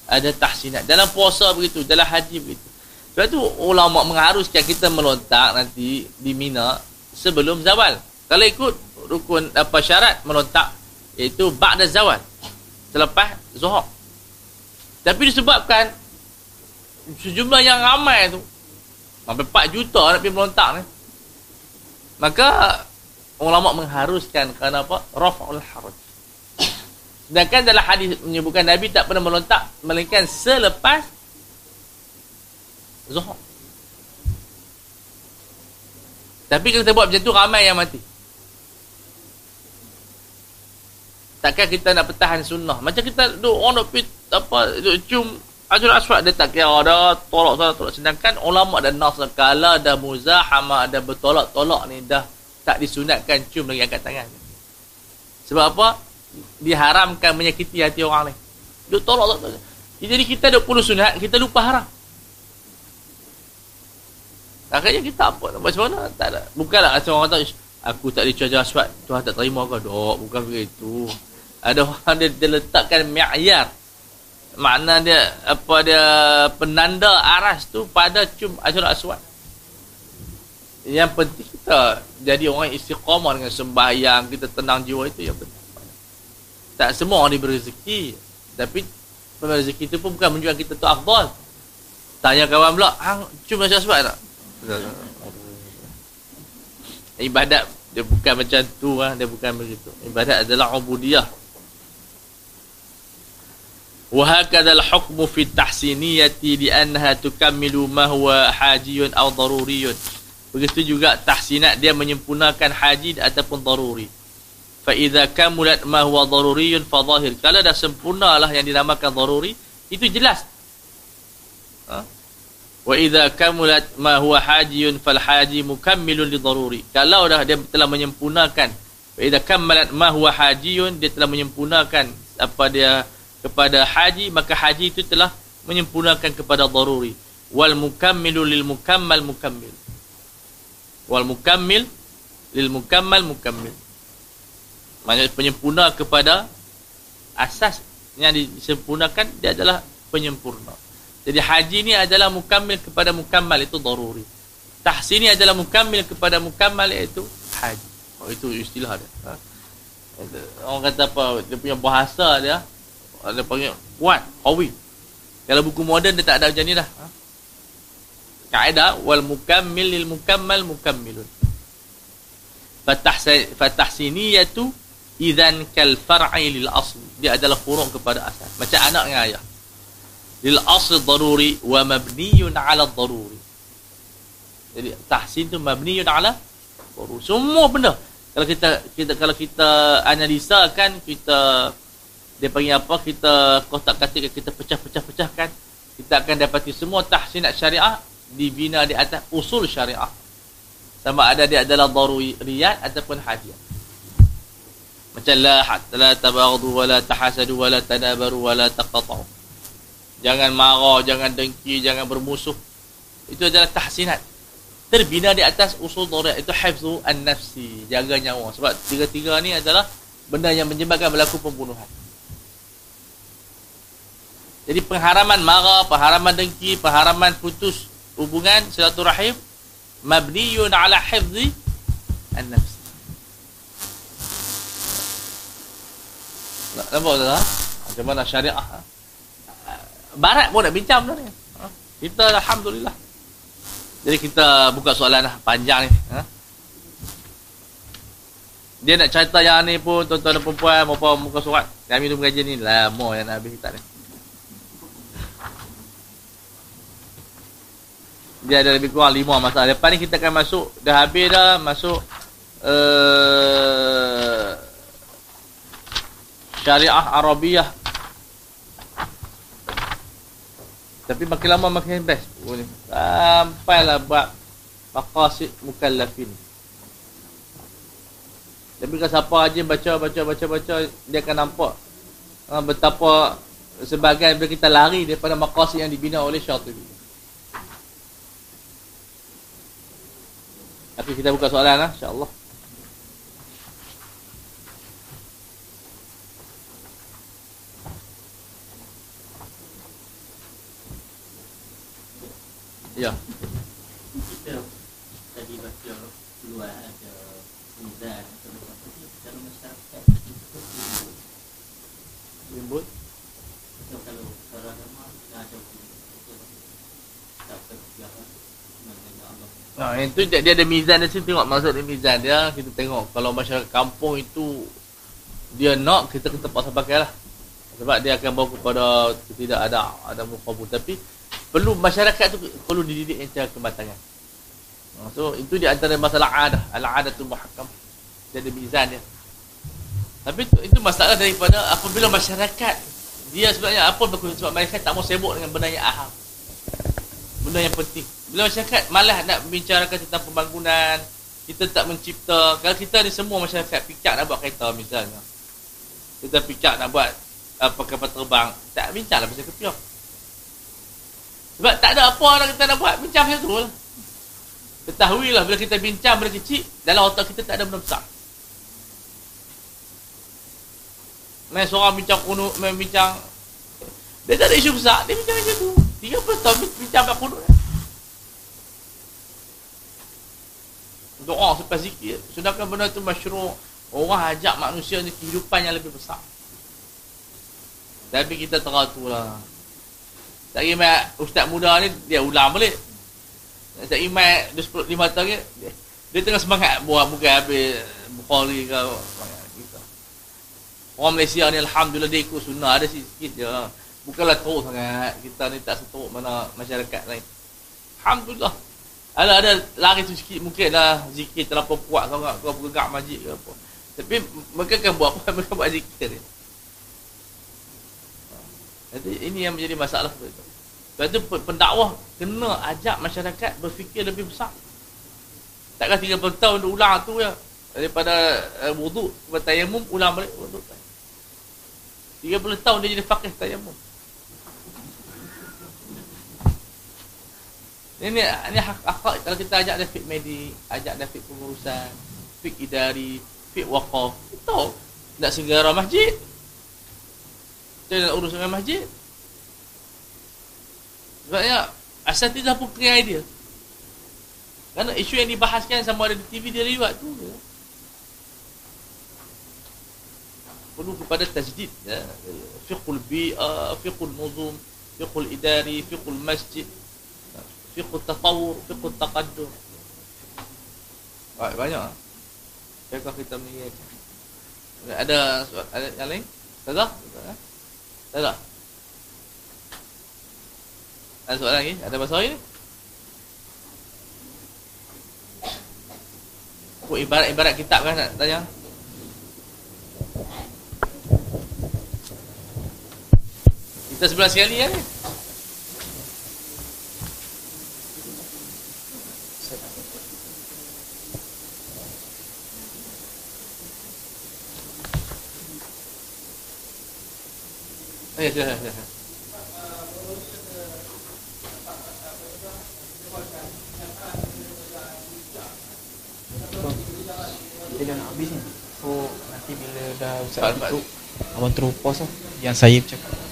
Ada tahsinat. Dalam puasa begitu, dalam haji begitu. Sebab tu ulama mengharuskan kita melontak nanti di Mina sebelum zawal. Kalau ikut rukun apa syarat melontak iaitu ba'da zawal selepas zuhur tapi disebabkan sejumlah yang ramai tu. Sampai 4 juta nak pergi melontak ni. Maka ulama mengharuskan kerana apa? Rafa'ul haraj. Sedangkan dalam hadis menyebutkan nabi tak pernah melontak melainkan selepas zuhur. Tapi kalau kita buat macam tu ramai yang mati. Takkan kita nak pertahan sunnah? Macam kita duk orang duk pit, apa duk cium Ajul Aswad dia tak kira ada tolak sana tolak sedangkan ulama dan nas kala dah muzahama ada bertolak-tolak ni dah tak disunatkan cium lagi angkat tangan. Sebab apa? Diharamkan menyakiti hati orang ni duk tolak tolak jadi kita duk perlu sunat kita lupa haram. Akhirnya kita apa. Macam mana? Tak ada. Bukanlah macam orang kata Aku tak dicuaca aswad Tuhan tak terima kau. Dok Bukan begitu. Ada orang dia, dia letakkan mi'yar makna dia apa dia penanda aras tu pada cum asyur aswad. Yang penting kita jadi orang istiqamah dengan sembahyang kita tenang jiwa itu yang penting. Tak semua orang diberi rezeki tapi pemberi rezeki itu pun bukan menunjukkan kita tu afdal. Tanya kawan pula hang cum asyur aswad tak? Ibadat dia bukan macam tu lah. dia bukan begitu ibadat adalah ubudiyah وهكذا الحكم في التحسينية لأنها تكمل ما هو حاجي أو ضروري begitu juga tahsinat dia menyempurnakan haji ataupun daruri fa idza kamulat ma huwa daruriyun fa zahir kalau dah sempurnalah yang dinamakan daruri itu jelas ha? wa idza kamulat ma huwa hajiyun fal haji mukammilun li daruri kalau dah dia telah menyempurnakan fa idza kamalat ma huwa hajiyun dia telah menyempurnakan apa dia kepada haji maka haji itu telah menyempurnakan kepada daruri. Wal mukammilu lil mukammal mukammil. Wal mukammil lil mukammal mukammil. Maksudnya penyempurna kepada asas yang disempurnakan dia adalah penyempurna. Jadi haji ni adalah mukammil kepada mukammal itu daruri. Tahsin adalah mukammil kepada mukammal iaitu haji. Oh itu istilah dia. Ha? orang kata apa? Dia punya bahasa dia ada panggil kuat qawi kalau buku moden dia tak ada macam ni dah. Ha? kaedah wal mukammil lil mukammal mukammilun. Fatahsiniyatu idzan kal far'i lil asl. Dia adalah furu' kepada asal. Macam anak dengan ayah. Lil asl daruri wa mabniyun ala daruri. Jadi tahsin tu mabniyun ala daruri. Semua benda. Kalau kita kita kalau kita analisa kan kita dia panggil apa? Kita kotak katik kita pecah-pecah-pecahkan kita akan dapati semua tahsinat syariah dibina di atas usul syariah. Sama ada dia adalah daruriyat ataupun hadiah. Macam la hatta la tabaghdu wa la tahasadu wa la tadabaru wa la taqatu jangan marah jangan dengki jangan bermusuh. Itu adalah tahsinat. Terbina di atas usul daruriyat. Itu hifzu an-nafsi. Jaga nyawa. Sebab tiga-tiga ni adalah benda yang menyebabkan berlaku pembunuhan jadi pengharaman marah, pengharaman dengki, pengharaman putus hubungan silaturahim mabniyun ala hifzi an-nafs. Nampak tak? Ha? Macam mana syariah? Ha? Barat pun nak bincang benda ni. Ha? Kita Alhamdulillah. Jadi kita buka soalan lah. Panjang ni. Dia nak cerita yang ni pun tuan-tuan dan perempuan. Mereka muka surat. Kami tu mengaji ni. Lama yang nak habis kita ni. Dia ada lebih kurang lima masalah. Lepas ni kita akan masuk, dah habis dah, masuk uh, syariah Arabiah. Tapi makin lama makin best. Sampailah buat maqasid mukallafin. Tapi kalau siapa aja baca, baca, baca, baca, dia akan nampak uh, betapa sebagai bila kita lari daripada maqasid yang dibina oleh Syatibi. Tapi kita buka soalan lah, insya-Allah. Ya. Kita tadi baca keluar ada apa secara masyarakat Timbul. Nah, itu dia, dia ada mizan di sini tengok maksud dia mizan dia kita tengok. Kalau masyarakat kampung itu dia nak kita kita paksa pakai lah. Sebab dia akan bawa kepada tidak ada ada mukhabut tapi perlu masyarakat tu perlu dididik yang cara kematangan. So itu di antara masalah adah. Al tu muhakkam dia ada mizan dia. Tapi itu, itu masalah daripada apabila masyarakat dia sebenarnya apa sebab mereka tak mau sibuk dengan benda yang aham. Benda yang penting bila masyarakat malah nak bicarakan tentang pembangunan. Kita tak mencipta. Kalau kita ni semua masyarakat pikir nak buat kereta misalnya. Kita pikir nak buat apa kapal terbang. Tak bincanglah pasal kepiah sebab tak ada apa orang kita nak buat bincang pasal tu lah. Ketahuilah bila kita bincang benda kecil dalam otak kita tak ada benda besar. Main seorang bincang kuno main bincang dia tak ada isu besar dia bincang macam tu. 30 tahun bincang apa kuno doa selepas zikir sedangkan benda tu masyru' orang ajak manusia ni kehidupan yang lebih besar tapi kita teratur lah. Tak imat ustaz muda ni, dia ulang balik. Tak imat dia 10, 5 tahun ni, dia, dia tengah semangat buat muka habis Bukhari ke. Gitu. Orang Malaysia ni Alhamdulillah dia ikut sunnah. Ada sikit je. Bukanlah teruk sangat. Kita ni tak seteruk mana masyarakat lain. Alhamdulillah. Ada ada lari tu sikit mungkin lah zikir terlalu kuat sangat kau bergerak majid ke apa. Tapi mereka kan buat apa? Mereka buat zikir ni. Jadi ini yang menjadi masalah itu. Sebab itu pendakwah kena ajak masyarakat berfikir lebih besar. Takkan 30 tahun dia ulang tu ya. Daripada uh, wuduk kepada tayamum, ulang balik wuduk. 30 tahun dia jadi fakih tayamum. Ini ini hak akak kalau kita ajak dia fit medik, ajak dia fit pengurusan, fit idari, fit waqaf. Itu nak segera masjid. Kita nak urus dengan masjid Sebabnya Asal tidak pun clear idea Kerana isu yang dibahaskan Sama ada di TV dia lewat tu ya. Perlu kepada tajdid ya. Fiqhul bi'a Fiqhul nuzum Fiqhul idari Fiqhul masjid Fiqhul tatawur Fiqhul taqaddur Baik, banyak Fiqhul kita mengingatkan ada ada yang lain? Tak ada? Ada? Soalan lagi? Ada masalah ini? Oh, ibarat-ibarat kitab kan nak tanya? Kita sebelah sekali ya Ya. Kita dah nak habis ni. So, nanti bila dah usah tutup, abang terus pause lah. Yang saya bercakap.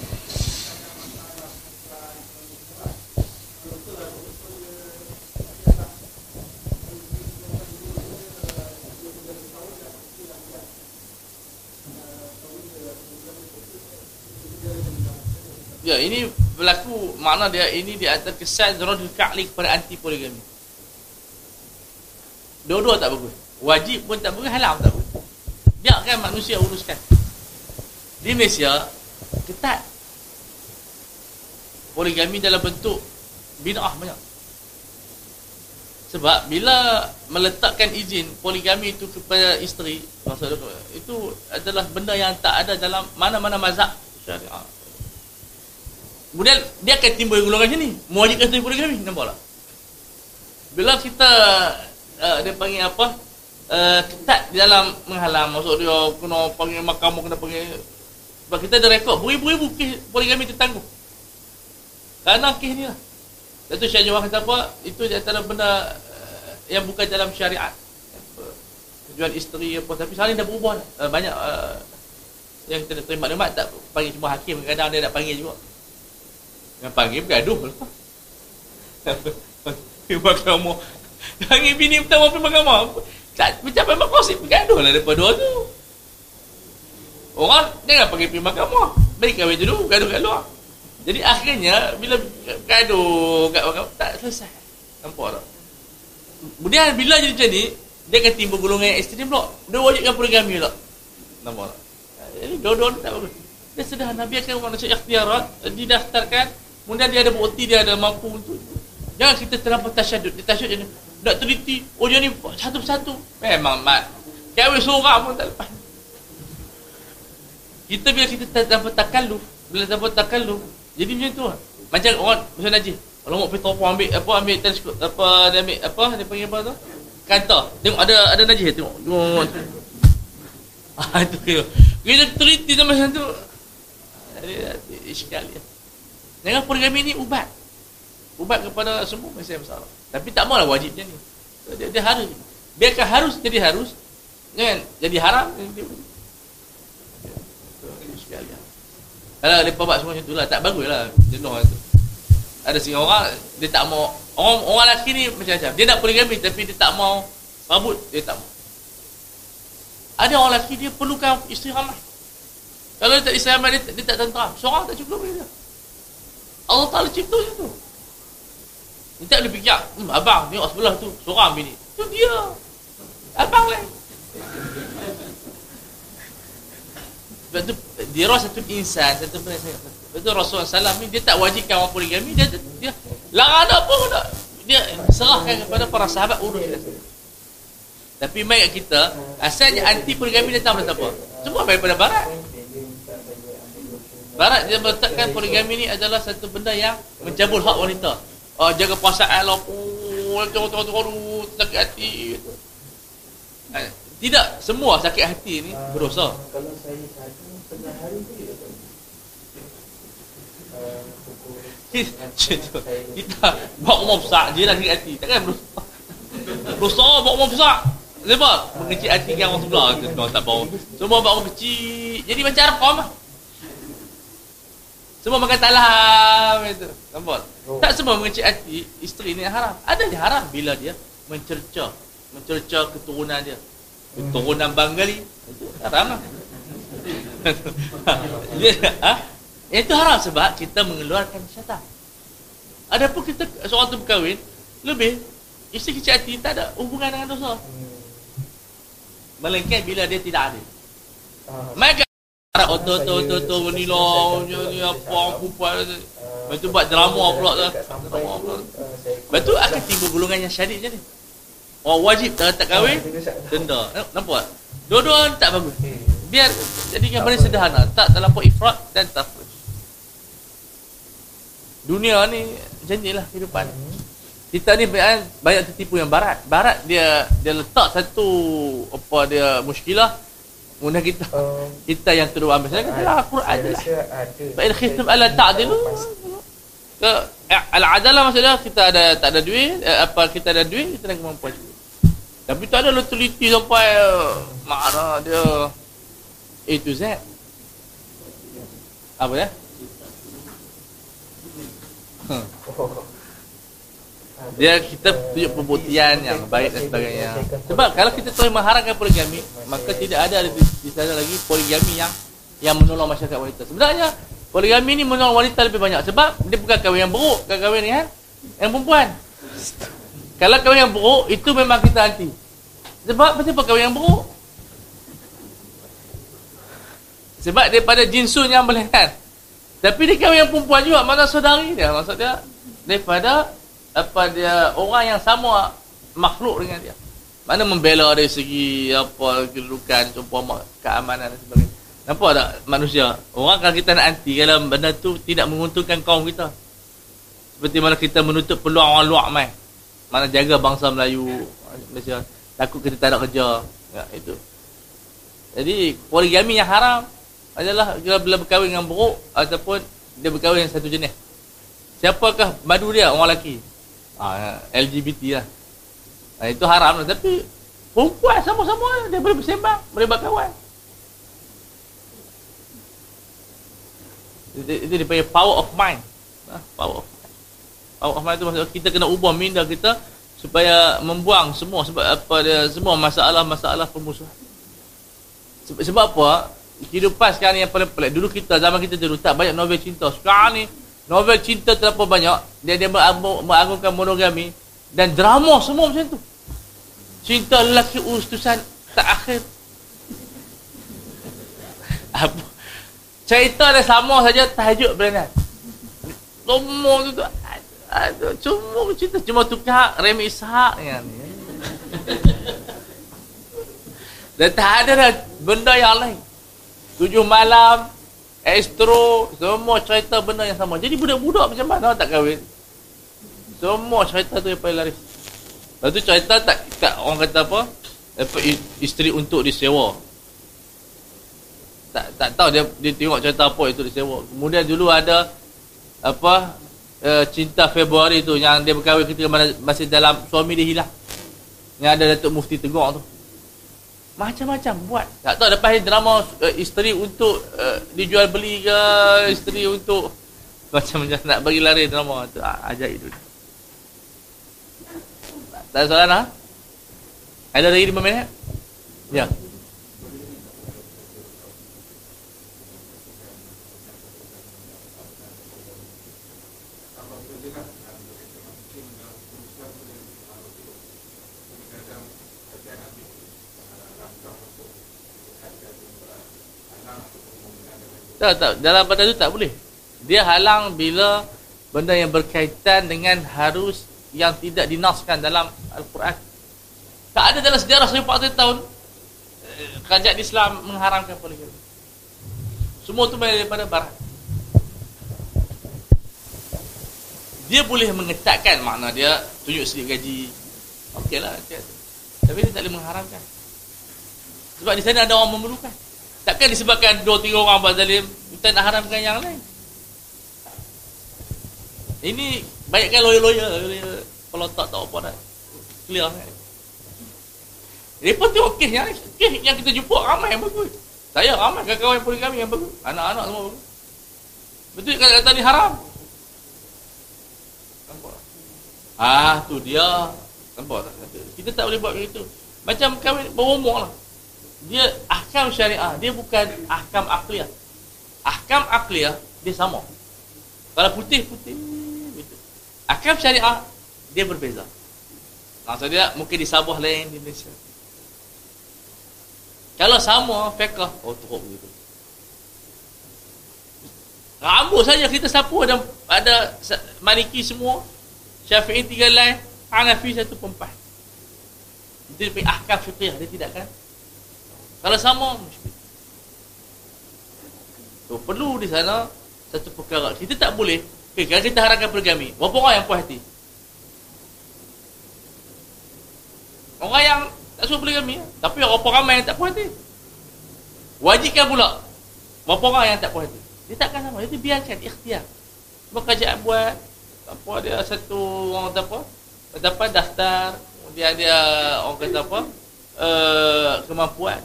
Ya, ini berlaku makna dia ini di antara kesan Radul Ka'li kepada anti poligami. Dua-dua tak bagus. Wajib pun tak bagus, haram tak bagus. Biarkan manusia uruskan. Di Malaysia, ketat. Poligami dalam bentuk bid'ah banyak. Sebab bila meletakkan izin poligami itu kepada isteri, maksudnya itu adalah benda yang tak ada dalam mana-mana mazhab syariah. Kemudian dia akan timbul golongan macam ni. Mewajibkan satu poligami. Nampak tak? Bila kita uh, dia panggil apa? Uh, ketat di dalam menghalang. Maksud dia kena panggil mahkamah, kena panggil. Sebab kita ada rekod. Beribu-ribu kes poligami itu tangguh. Kerana kes ni lah. Itu Syed Jawab kata apa? Itu di antara benda uh, yang bukan dalam syariat. Jual isteri apa. Tapi sekarang dah berubah. Uh, banyak uh, yang kita terima maklumat tak panggil semua hakim. Kadang-kadang dia nak panggil juga. Yang panggil bergaduh lah. Mahkamah. Panggil bini pertama pergi mahkamah. Tak, macam memang kosip bergaduh lah daripada dua tu. Orang jangan pergi pergi mahkamah. Bagi kahwin dulu, gaduh kat luar. Jadi akhirnya bila gaduh kat mahkamah tak selesai. Nampak tak? Kemudian bila jadi macam ni, dia akan timbul golongan yang ekstrim pula. Dia wajibkan poligami pula. Nampak tak? Jadi dua-dua tak bagus. Dia sederhana biarkan orang nak ikhtiarat didaftarkan kemudian dia ada bukti dia ada mampu untuk jangan kita terlalu tasyadud dia tasyadud ni nak teliti oh dia ni satu-satu. Memang mat. Kahwin seorang pun tak lepas. Kita bila kita terlalu takallu bila terlalu takallu jadi macam tu lah. macam orang macam Najib kalau mau pergi topo ambil apa ambil teleskop apa dia ambil apa dia panggil apa tu? Kanta tengok ada ada Najib tengok. Tengok ah itu dia kita teliti macam tu dia iskal ya. Jangan poligami ni ubat. Ubat kepada semua masalah masalah. Tapi tak maulah wajib macam ni. Dia, dia harus. Biarkan harus jadi harus. Jangan jadi haram. Kalau dia buat semua macam tu lah. Tak bagus lah. Jenuh tu. Ada sini orang, dia tak mau. Orang, orang lelaki ni macam-macam. Dia nak poligami tapi dia tak mau. Rabut, dia tak mau. Ada orang lelaki dia perlukan isteri ramai. Kalau dia tak Islam dia, dia tak tentram. Seorang tak cukup dia. Allah Ta'ala cipta macam tu. Dia tak boleh fikir, hmm, abang tengok sebelah tu, seorang bini. Tu dia. Abang lain. Sebab tu, dia rasa satu insan, satu saya. Sebab tu Rasulullah SAW ni, dia tak wajibkan orang poligami, dia, dia larang ada pun Dia serahkan kepada para sahabat urus dia. Tapi mai kita, asalnya anti poligami datang dari apa? Semua daripada barat. Barat dia meletakkan poligami ni adalah satu benda yang mencabul hak wanita. Oh, jaga perasaan lah. Oh, sakit hati. Gitu. Eh, tidak semua sakit hati ni berdosa. Kalau saya satu tengah hari tu kita bawa umur besar je lah sakit hati takkan berdosa berdosa bawa umur besar sebab mengecil hati kan orang sebelah tak bawa semua bawa kecil jadi macam rekam lah semua makan talam itu. Nampak? Oh. Tak semua mengecik hati isteri ni haram. Ada yang haram bila dia mencerca, mencerca keturunan dia. Keturunan Bangali itu haram lah. dia, ha? Itu haram sebab kita mengeluarkan syaitan. Adapun kita seorang tu berkahwin lebih isteri kecil hati tak ada hubungan dengan dosa. Hmm. Melainkan bila dia tidak ada. Ah. Maka Harap otot otot otot ni lah. Ni apa aku buat Lepas tu buat drama pula tu. Lepas tu akan timbul golongan yang syadid je ni. Orang wajib tak tak kahwin Denda. Nampak? Dua-dua tak bagus. Biar jadikan benda sederhana. Tak terlampau ifrat dan tafrij Dunia ni ni lah kehidupan. Kita ni banyak, banyak tertipu yang barat. Barat dia dia letak satu Apa dia muskilah Muna kita um, kita yang terus ambil saya kata lah Quran je lah. In khiftum ala ta'dilu ke eh, al adalah maksudnya kita ada tak ada duit eh, apa kita ada duit kita nak kemampuan juga. Tapi tak ada lo teliti sampai uh, mana dia A to Z. Apa ya? Huh dia kita tunjuk pembuktian yang baik dan sebagainya. Sebab kalau kita terus mengharamkan poligami maka tidak ada di, di sana lagi poligami yang yang menolong masyarakat wanita. Sebenarnya poligami ni menolong wanita lebih banyak. Sebab dia bukan kahwin yang buruk kahwin yang yang perempuan. Kalau kahwin yang buruk itu memang kita anti. Sebab kenapa kahwin yang buruk? Sebab daripada jinsun yang melihat tapi dia kahwin yang perempuan juga mana saudari dia? Maksud dia daripada apa dia orang yang sama makhluk dengan dia. Mana membela dari segi apa kedudukan umpama keamanan dan sebagainya. Nampak tak manusia? Orang kalau kita nak anti kalau benda tu tidak menguntungkan kaum kita. Seperti mana kita menutup peluang orang luar mai. Mana jaga bangsa Melayu Malaysia. Takut kita tak ada kerja. Ya, itu. Jadi poligami yang haram adalah bila berkahwin dengan buruk ataupun dia berkahwin dengan satu jenis. Siapakah madu dia? Orang lelaki ha, LGBT lah. Ha, itu haram lah. Tapi perempuan sama-sama dia boleh bersembang boleh berkawan itu, itu dipanggil power of mind. Ha, power of mind. Power of mind itu maksudnya kita kena ubah minda kita supaya membuang semua sebab apa dia semua masalah-masalah permusuhan. Sebab, sebab apa? Kehidupan sekarang ni yang paling pelik. Dulu kita, zaman kita dulu tak banyak novel cinta. Sekarang ni, novel cinta terlalu banyak. Dia dia mengagungkan monogami. Dan drama semua macam tu. Cinta lelaki ustusan tak akhir. Apa? Cerita dia sama saja tajuk berenang. Semua tu tu. Aduh, cuma cerita cuma tukar Remy Ishak yang ni. Dan tak ada dah benda yang lain. Tujuh malam, Astro, semua cerita benda yang sama. Jadi budak-budak macam mana tak kahwin? Semua cerita tu yang paling laris. Lepas tu cerita tak, tak orang kata apa? apa isteri untuk disewa. Tak tak tahu dia dia tengok cerita apa itu disewa. Kemudian dulu ada apa uh, cinta Februari tu yang dia berkahwin ketika masih dalam suami dia hilang. Yang ada Datuk Mufti Tegur tu. Macam-macam buat. Tak tahu lepas ni drama uh, isteri untuk uh, dijual beli ke, isteri untuk macam-macam nak bagi lari drama tu. Ah, ajaib tu. Tak ada soalan ha? Ada lagi 5 minit? Ya. Tak, tak. Dalam benda tu tak boleh. Dia halang bila benda yang berkaitan dengan harus yang tidak dinaskan dalam Al-Quran. Tak ada dalam sejarah 1400 tahun eh, kerajaan Islam mengharamkan poligami. Semua tu main daripada barat. Dia boleh mengetatkan makna dia tunjuk sedikit gaji. Okeylah. Tapi dia tak boleh mengharamkan. Sebab di sana ada orang memerlukan. Takkan disebabkan dua tiga orang buat zalim kita nak haramkan yang lain. Ini banyakkan lawyer-lawyer kalau tak tahu apa dah. Clear kan? Mereka tengok kes yang, yang kita jumpa ramai yang bagus. Saya ramai kawan-kawan pun kami yang bagus. Anak-anak semua bagus. Betul kata-kata ni haram. Ah, tu dia. Nampak tak? Kita tak boleh buat begitu. Macam kami berumur lah dia ahkam syariah dia bukan ahkam akliyah ahkam akliyah dia sama. Kalau putih putih betul ahkam syariah dia berbeza. Maksud dia mungkin di Sabah lain di Malaysia. Kalau sama fiqh oh teruk begitu rambut saja kita sapu ada ada maliki semua syafi'i tiga lain Hanafi satu pempat itu ahkam fiqh dia tidak kan kalau sama so, Perlu di sana Satu perkara. Kita tak boleh. Okay, Kalau kita harapkan poligami Berapa orang yang puas hati? Orang yang Tak suruh poligami Tapi berapa ramai yang tak puas hati. Wajibkan pula Berapa orang yang tak puas hati. Dia takkan sama Dia biarkan ikhtiar. Sebab kerajaan buat Apa dia satu Orang kata apa? Dapat daftar Kemudian dia Orang kata apa? Uh, Kemampuan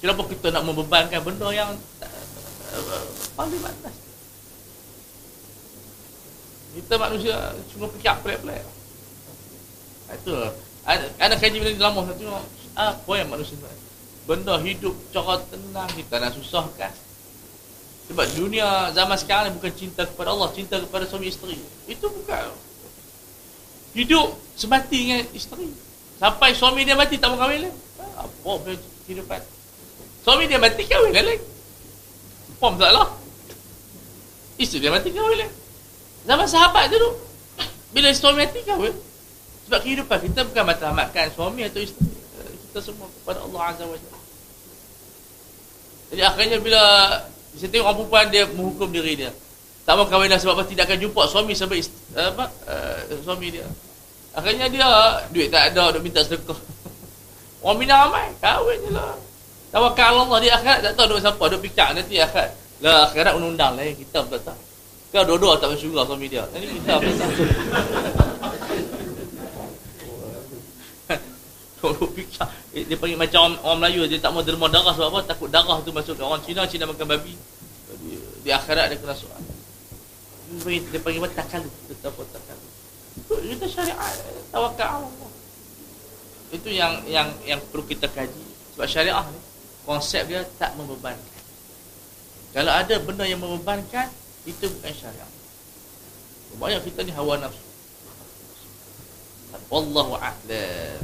Kenapa kita nak membebankan benda yang uh, paling malas? Kita manusia cuma fikir pelik-pelik. Itu ada kaji benda lama satu apa yang manusia nak? Benda hidup cara tenang kita nak susahkan. Sebab dunia zaman sekarang ni bukan cinta kepada Allah, cinta kepada suami isteri. Itu bukan. Hidup semati dengan isteri. Sampai suami dia mati tak mau kahwin lagi. Apa kehidupan? Suami dia mati kahwin lah lagi. Apa masalah? Isteri dia mati kahwin lagi. Zaman sahabat dulu. Bila suami mati kahwin. Sebab kehidupan kita bukan matlamatkan suami atau isteri. Kita semua kepada Allah Azza wa Jalla. Jadi akhirnya bila saya tengok orang perempuan dia menghukum diri dia. Tak mau kahwin sebab apa tidak akan jumpa suami sampai apa uh, suami dia. Akhirnya dia duit tak ada, duk minta sedekah. Orang minat ramai, kahwin je lah. Tawakal Allah di akhirat tak tahu duk siapa duk fikir nanti akhirat. Lah akhirat undang lah kita tak tahu. Kau dua-dua tak bersyukur suami dia. Ini kita tak tahu. Kalau fikir dia panggil macam orang, orang Melayu dia tak mau derma darah sebab apa? Takut darah tu masuk ke orang Cina, Cina makan babi. Di, di akhirat dia kena soal. Dia panggil, dia panggil apa? Takalu. Tetap apa takalu. Itu syariat. Tawakal Allah. Itu yang yang yang perlu kita kaji Sebab syariah ni konsep dia tak membebankan. Kalau ada benda yang membebankan, itu bukan syariah. Banyak kita ni hawa nafsu. Wallahu a'lam.